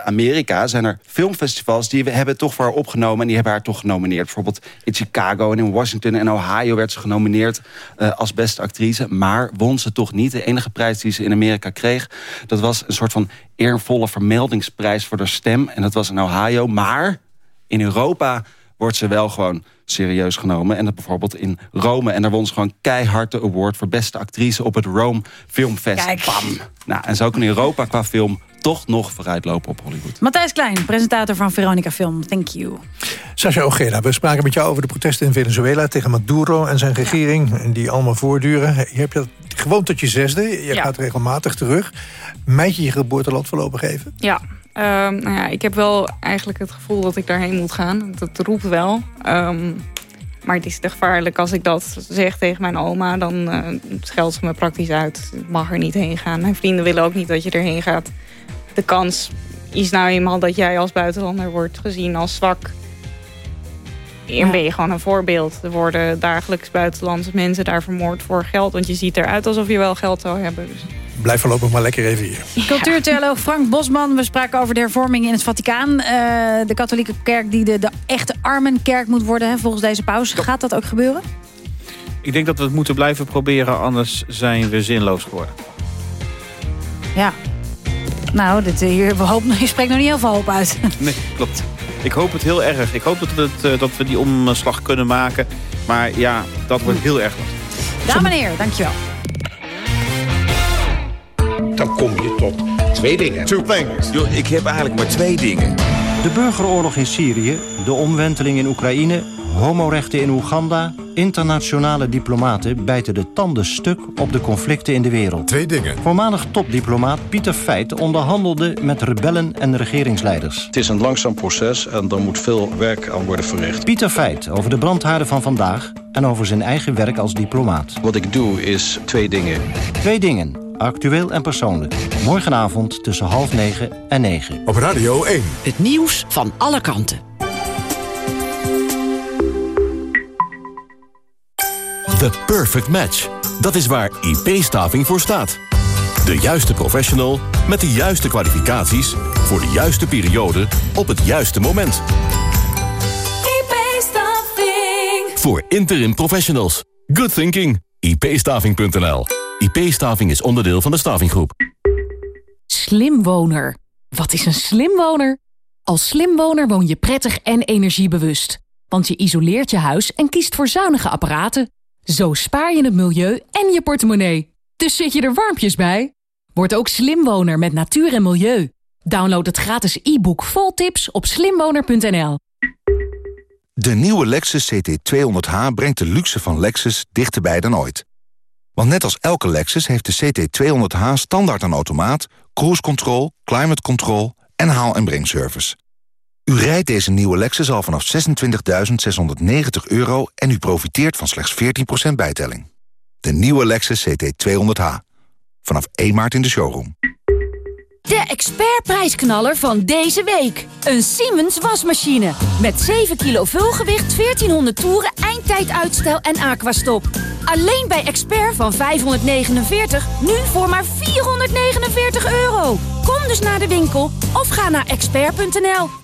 Speaker 32: Amerika zijn er filmfestivals... die we hebben toch voor haar opgenomen en die hebben haar toch genomineerd. Bijvoorbeeld in Chicago en in Washington en Ohio werd ze genomineerd... eh, als beste actrice, maar won ze toch niet. De enige prijs die ze in Amerika kreeg... dat was een soort van eervolle vermeldingsprijs voor haar stem. En dat was in Ohio, maar in Europa wordt ze wel gewoon serieus genomen. En dat bijvoorbeeld in Rome. En daar won ze gewoon keihard de award voor beste actrice op het Rome Filmfest.
Speaker 3: Kijk.
Speaker 32: Bam! Nou, en zo kan Europa qua film toch nog vooruitlopen op Hollywood.
Speaker 3: Matthijs Klein, presentator van Veronica Film. Thank you.
Speaker 2: Sascha Ojeda, we spraken met jou over de protesten in Venezuela... tegen Maduro en zijn regering, en die allemaal voortduren. Je hebt dat gewoon tot je zesde, je
Speaker 12: Ja.
Speaker 2: gaat regelmatig terug. Mijt je je geboorteland voorlopig even?
Speaker 12: Ja, ehm, nou ja, ik heb wel eigenlijk het gevoel dat ik daarheen moet gaan. Dat roept wel. Ehm, maar het is te gevaarlijk als ik dat zeg tegen mijn oma. Dan eh scheldt ze me praktisch uit. Ik mag er niet heen gaan. Mijn vrienden willen ook niet dat je erheen gaat. De kans is nou eenmaal dat jij als buitenlander wordt gezien als zwak. En ben je gewoon een voorbeeld. Er worden dagelijks buitenlandse mensen daar vermoord voor geld. Want je ziet eruit alsof je wel geld zou hebben. Dus
Speaker 2: Blijf voorlopig maar lekker even hier.
Speaker 3: Cultuurtheoloog Frank Bosman. We spraken over de hervorming in het Vaticaan. Eh, de katholieke kerk die de, de echte armenkerk moet worden hè, volgens deze paus. Gaat dat ook gebeuren?
Speaker 37: Ik denk dat we het moeten blijven proberen, anders zijn we zinloos geworden.
Speaker 3: Ja. Nou, dit, eh, hier, we hopen, je spreekt nog niet heel veel hoop uit.
Speaker 37: Nee, klopt. Ik hoop het heel erg. Ik hoop dat we, het, eh, dat we die omslag kunnen maken. Maar ja, dat wordt heel erg lastig.
Speaker 3: Dames en heren, dankjewel.
Speaker 38: Dan kom je tot twee dingen. Two things.
Speaker 39: ik heb eigenlijk maar twee dingen.
Speaker 40: De burgeroorlog in Syrië, de omwenteling in Oekraïne... homorechten in Oeganda... internationale diplomaten bijten de tanden stuk op de conflicten in de wereld.
Speaker 1: Twee dingen.
Speaker 40: Voormalig topdiplomaat Pieter Feit onderhandelde met rebellen en regeringsleiders.
Speaker 41: Het is een langzaam proces en er moet veel werk aan worden verricht.
Speaker 40: Pieter Feit over de brandhaarden van vandaag... en over zijn eigen werk als diplomaat.
Speaker 41: Wat ik doe is twee dingen.
Speaker 40: Twee dingen, actueel en persoonlijk. Morgenavond tussen half negen en negen.
Speaker 1: Op Radio 1.
Speaker 22: Het nieuws van alle kanten.
Speaker 42: The Perfect Match. Dat is waar IP-staving voor staat. De juiste professional met de juiste kwalificaties... voor de juiste periode op het juiste moment.
Speaker 43: IP-staffing.
Speaker 42: Voor interim professionals. Good thinking. ipstaving.nl. IP-staving is onderdeel van de stavinggroep.
Speaker 44: Slimwoner. Wat is een slimwoner? Als slimwoner woon je prettig en energiebewust. Want je isoleert je huis en kiest voor zuinige apparaten. Zo spaar je het milieu en je portemonnee. Dus zit je er warmpjes bij? Word ook slimwoner met natuur en milieu. Download het gratis e-book vol tips op slimwoner.nl.
Speaker 45: De nieuwe Lexus CT200H brengt de luxe van Lexus dichterbij dan ooit. Want net als elke Lexus heeft de CT200H standaard een automaat... cruise control, climate control en haal- en brengservice. U rijdt deze nieuwe Lexus al vanaf 26.690 euro... en u profiteert van slechts 14% bijtelling. De nieuwe Lexus CT200H. Vanaf 1 maart in de showroom.
Speaker 44: De expertprijsknaller van deze week. Een Siemens wasmachine. Met 7 kilo vulgewicht, 1400 toeren, eindtijduitstel en aquastop. Alleen bij Expert van 549, nu voor maar 449 euro. Kom dus naar de winkel of ga naar expert.nl.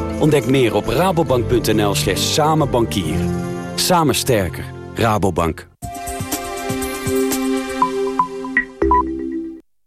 Speaker 46: Ontdek meer op rabobank.nl slash samenbankieren. Samen sterker. Rabobank.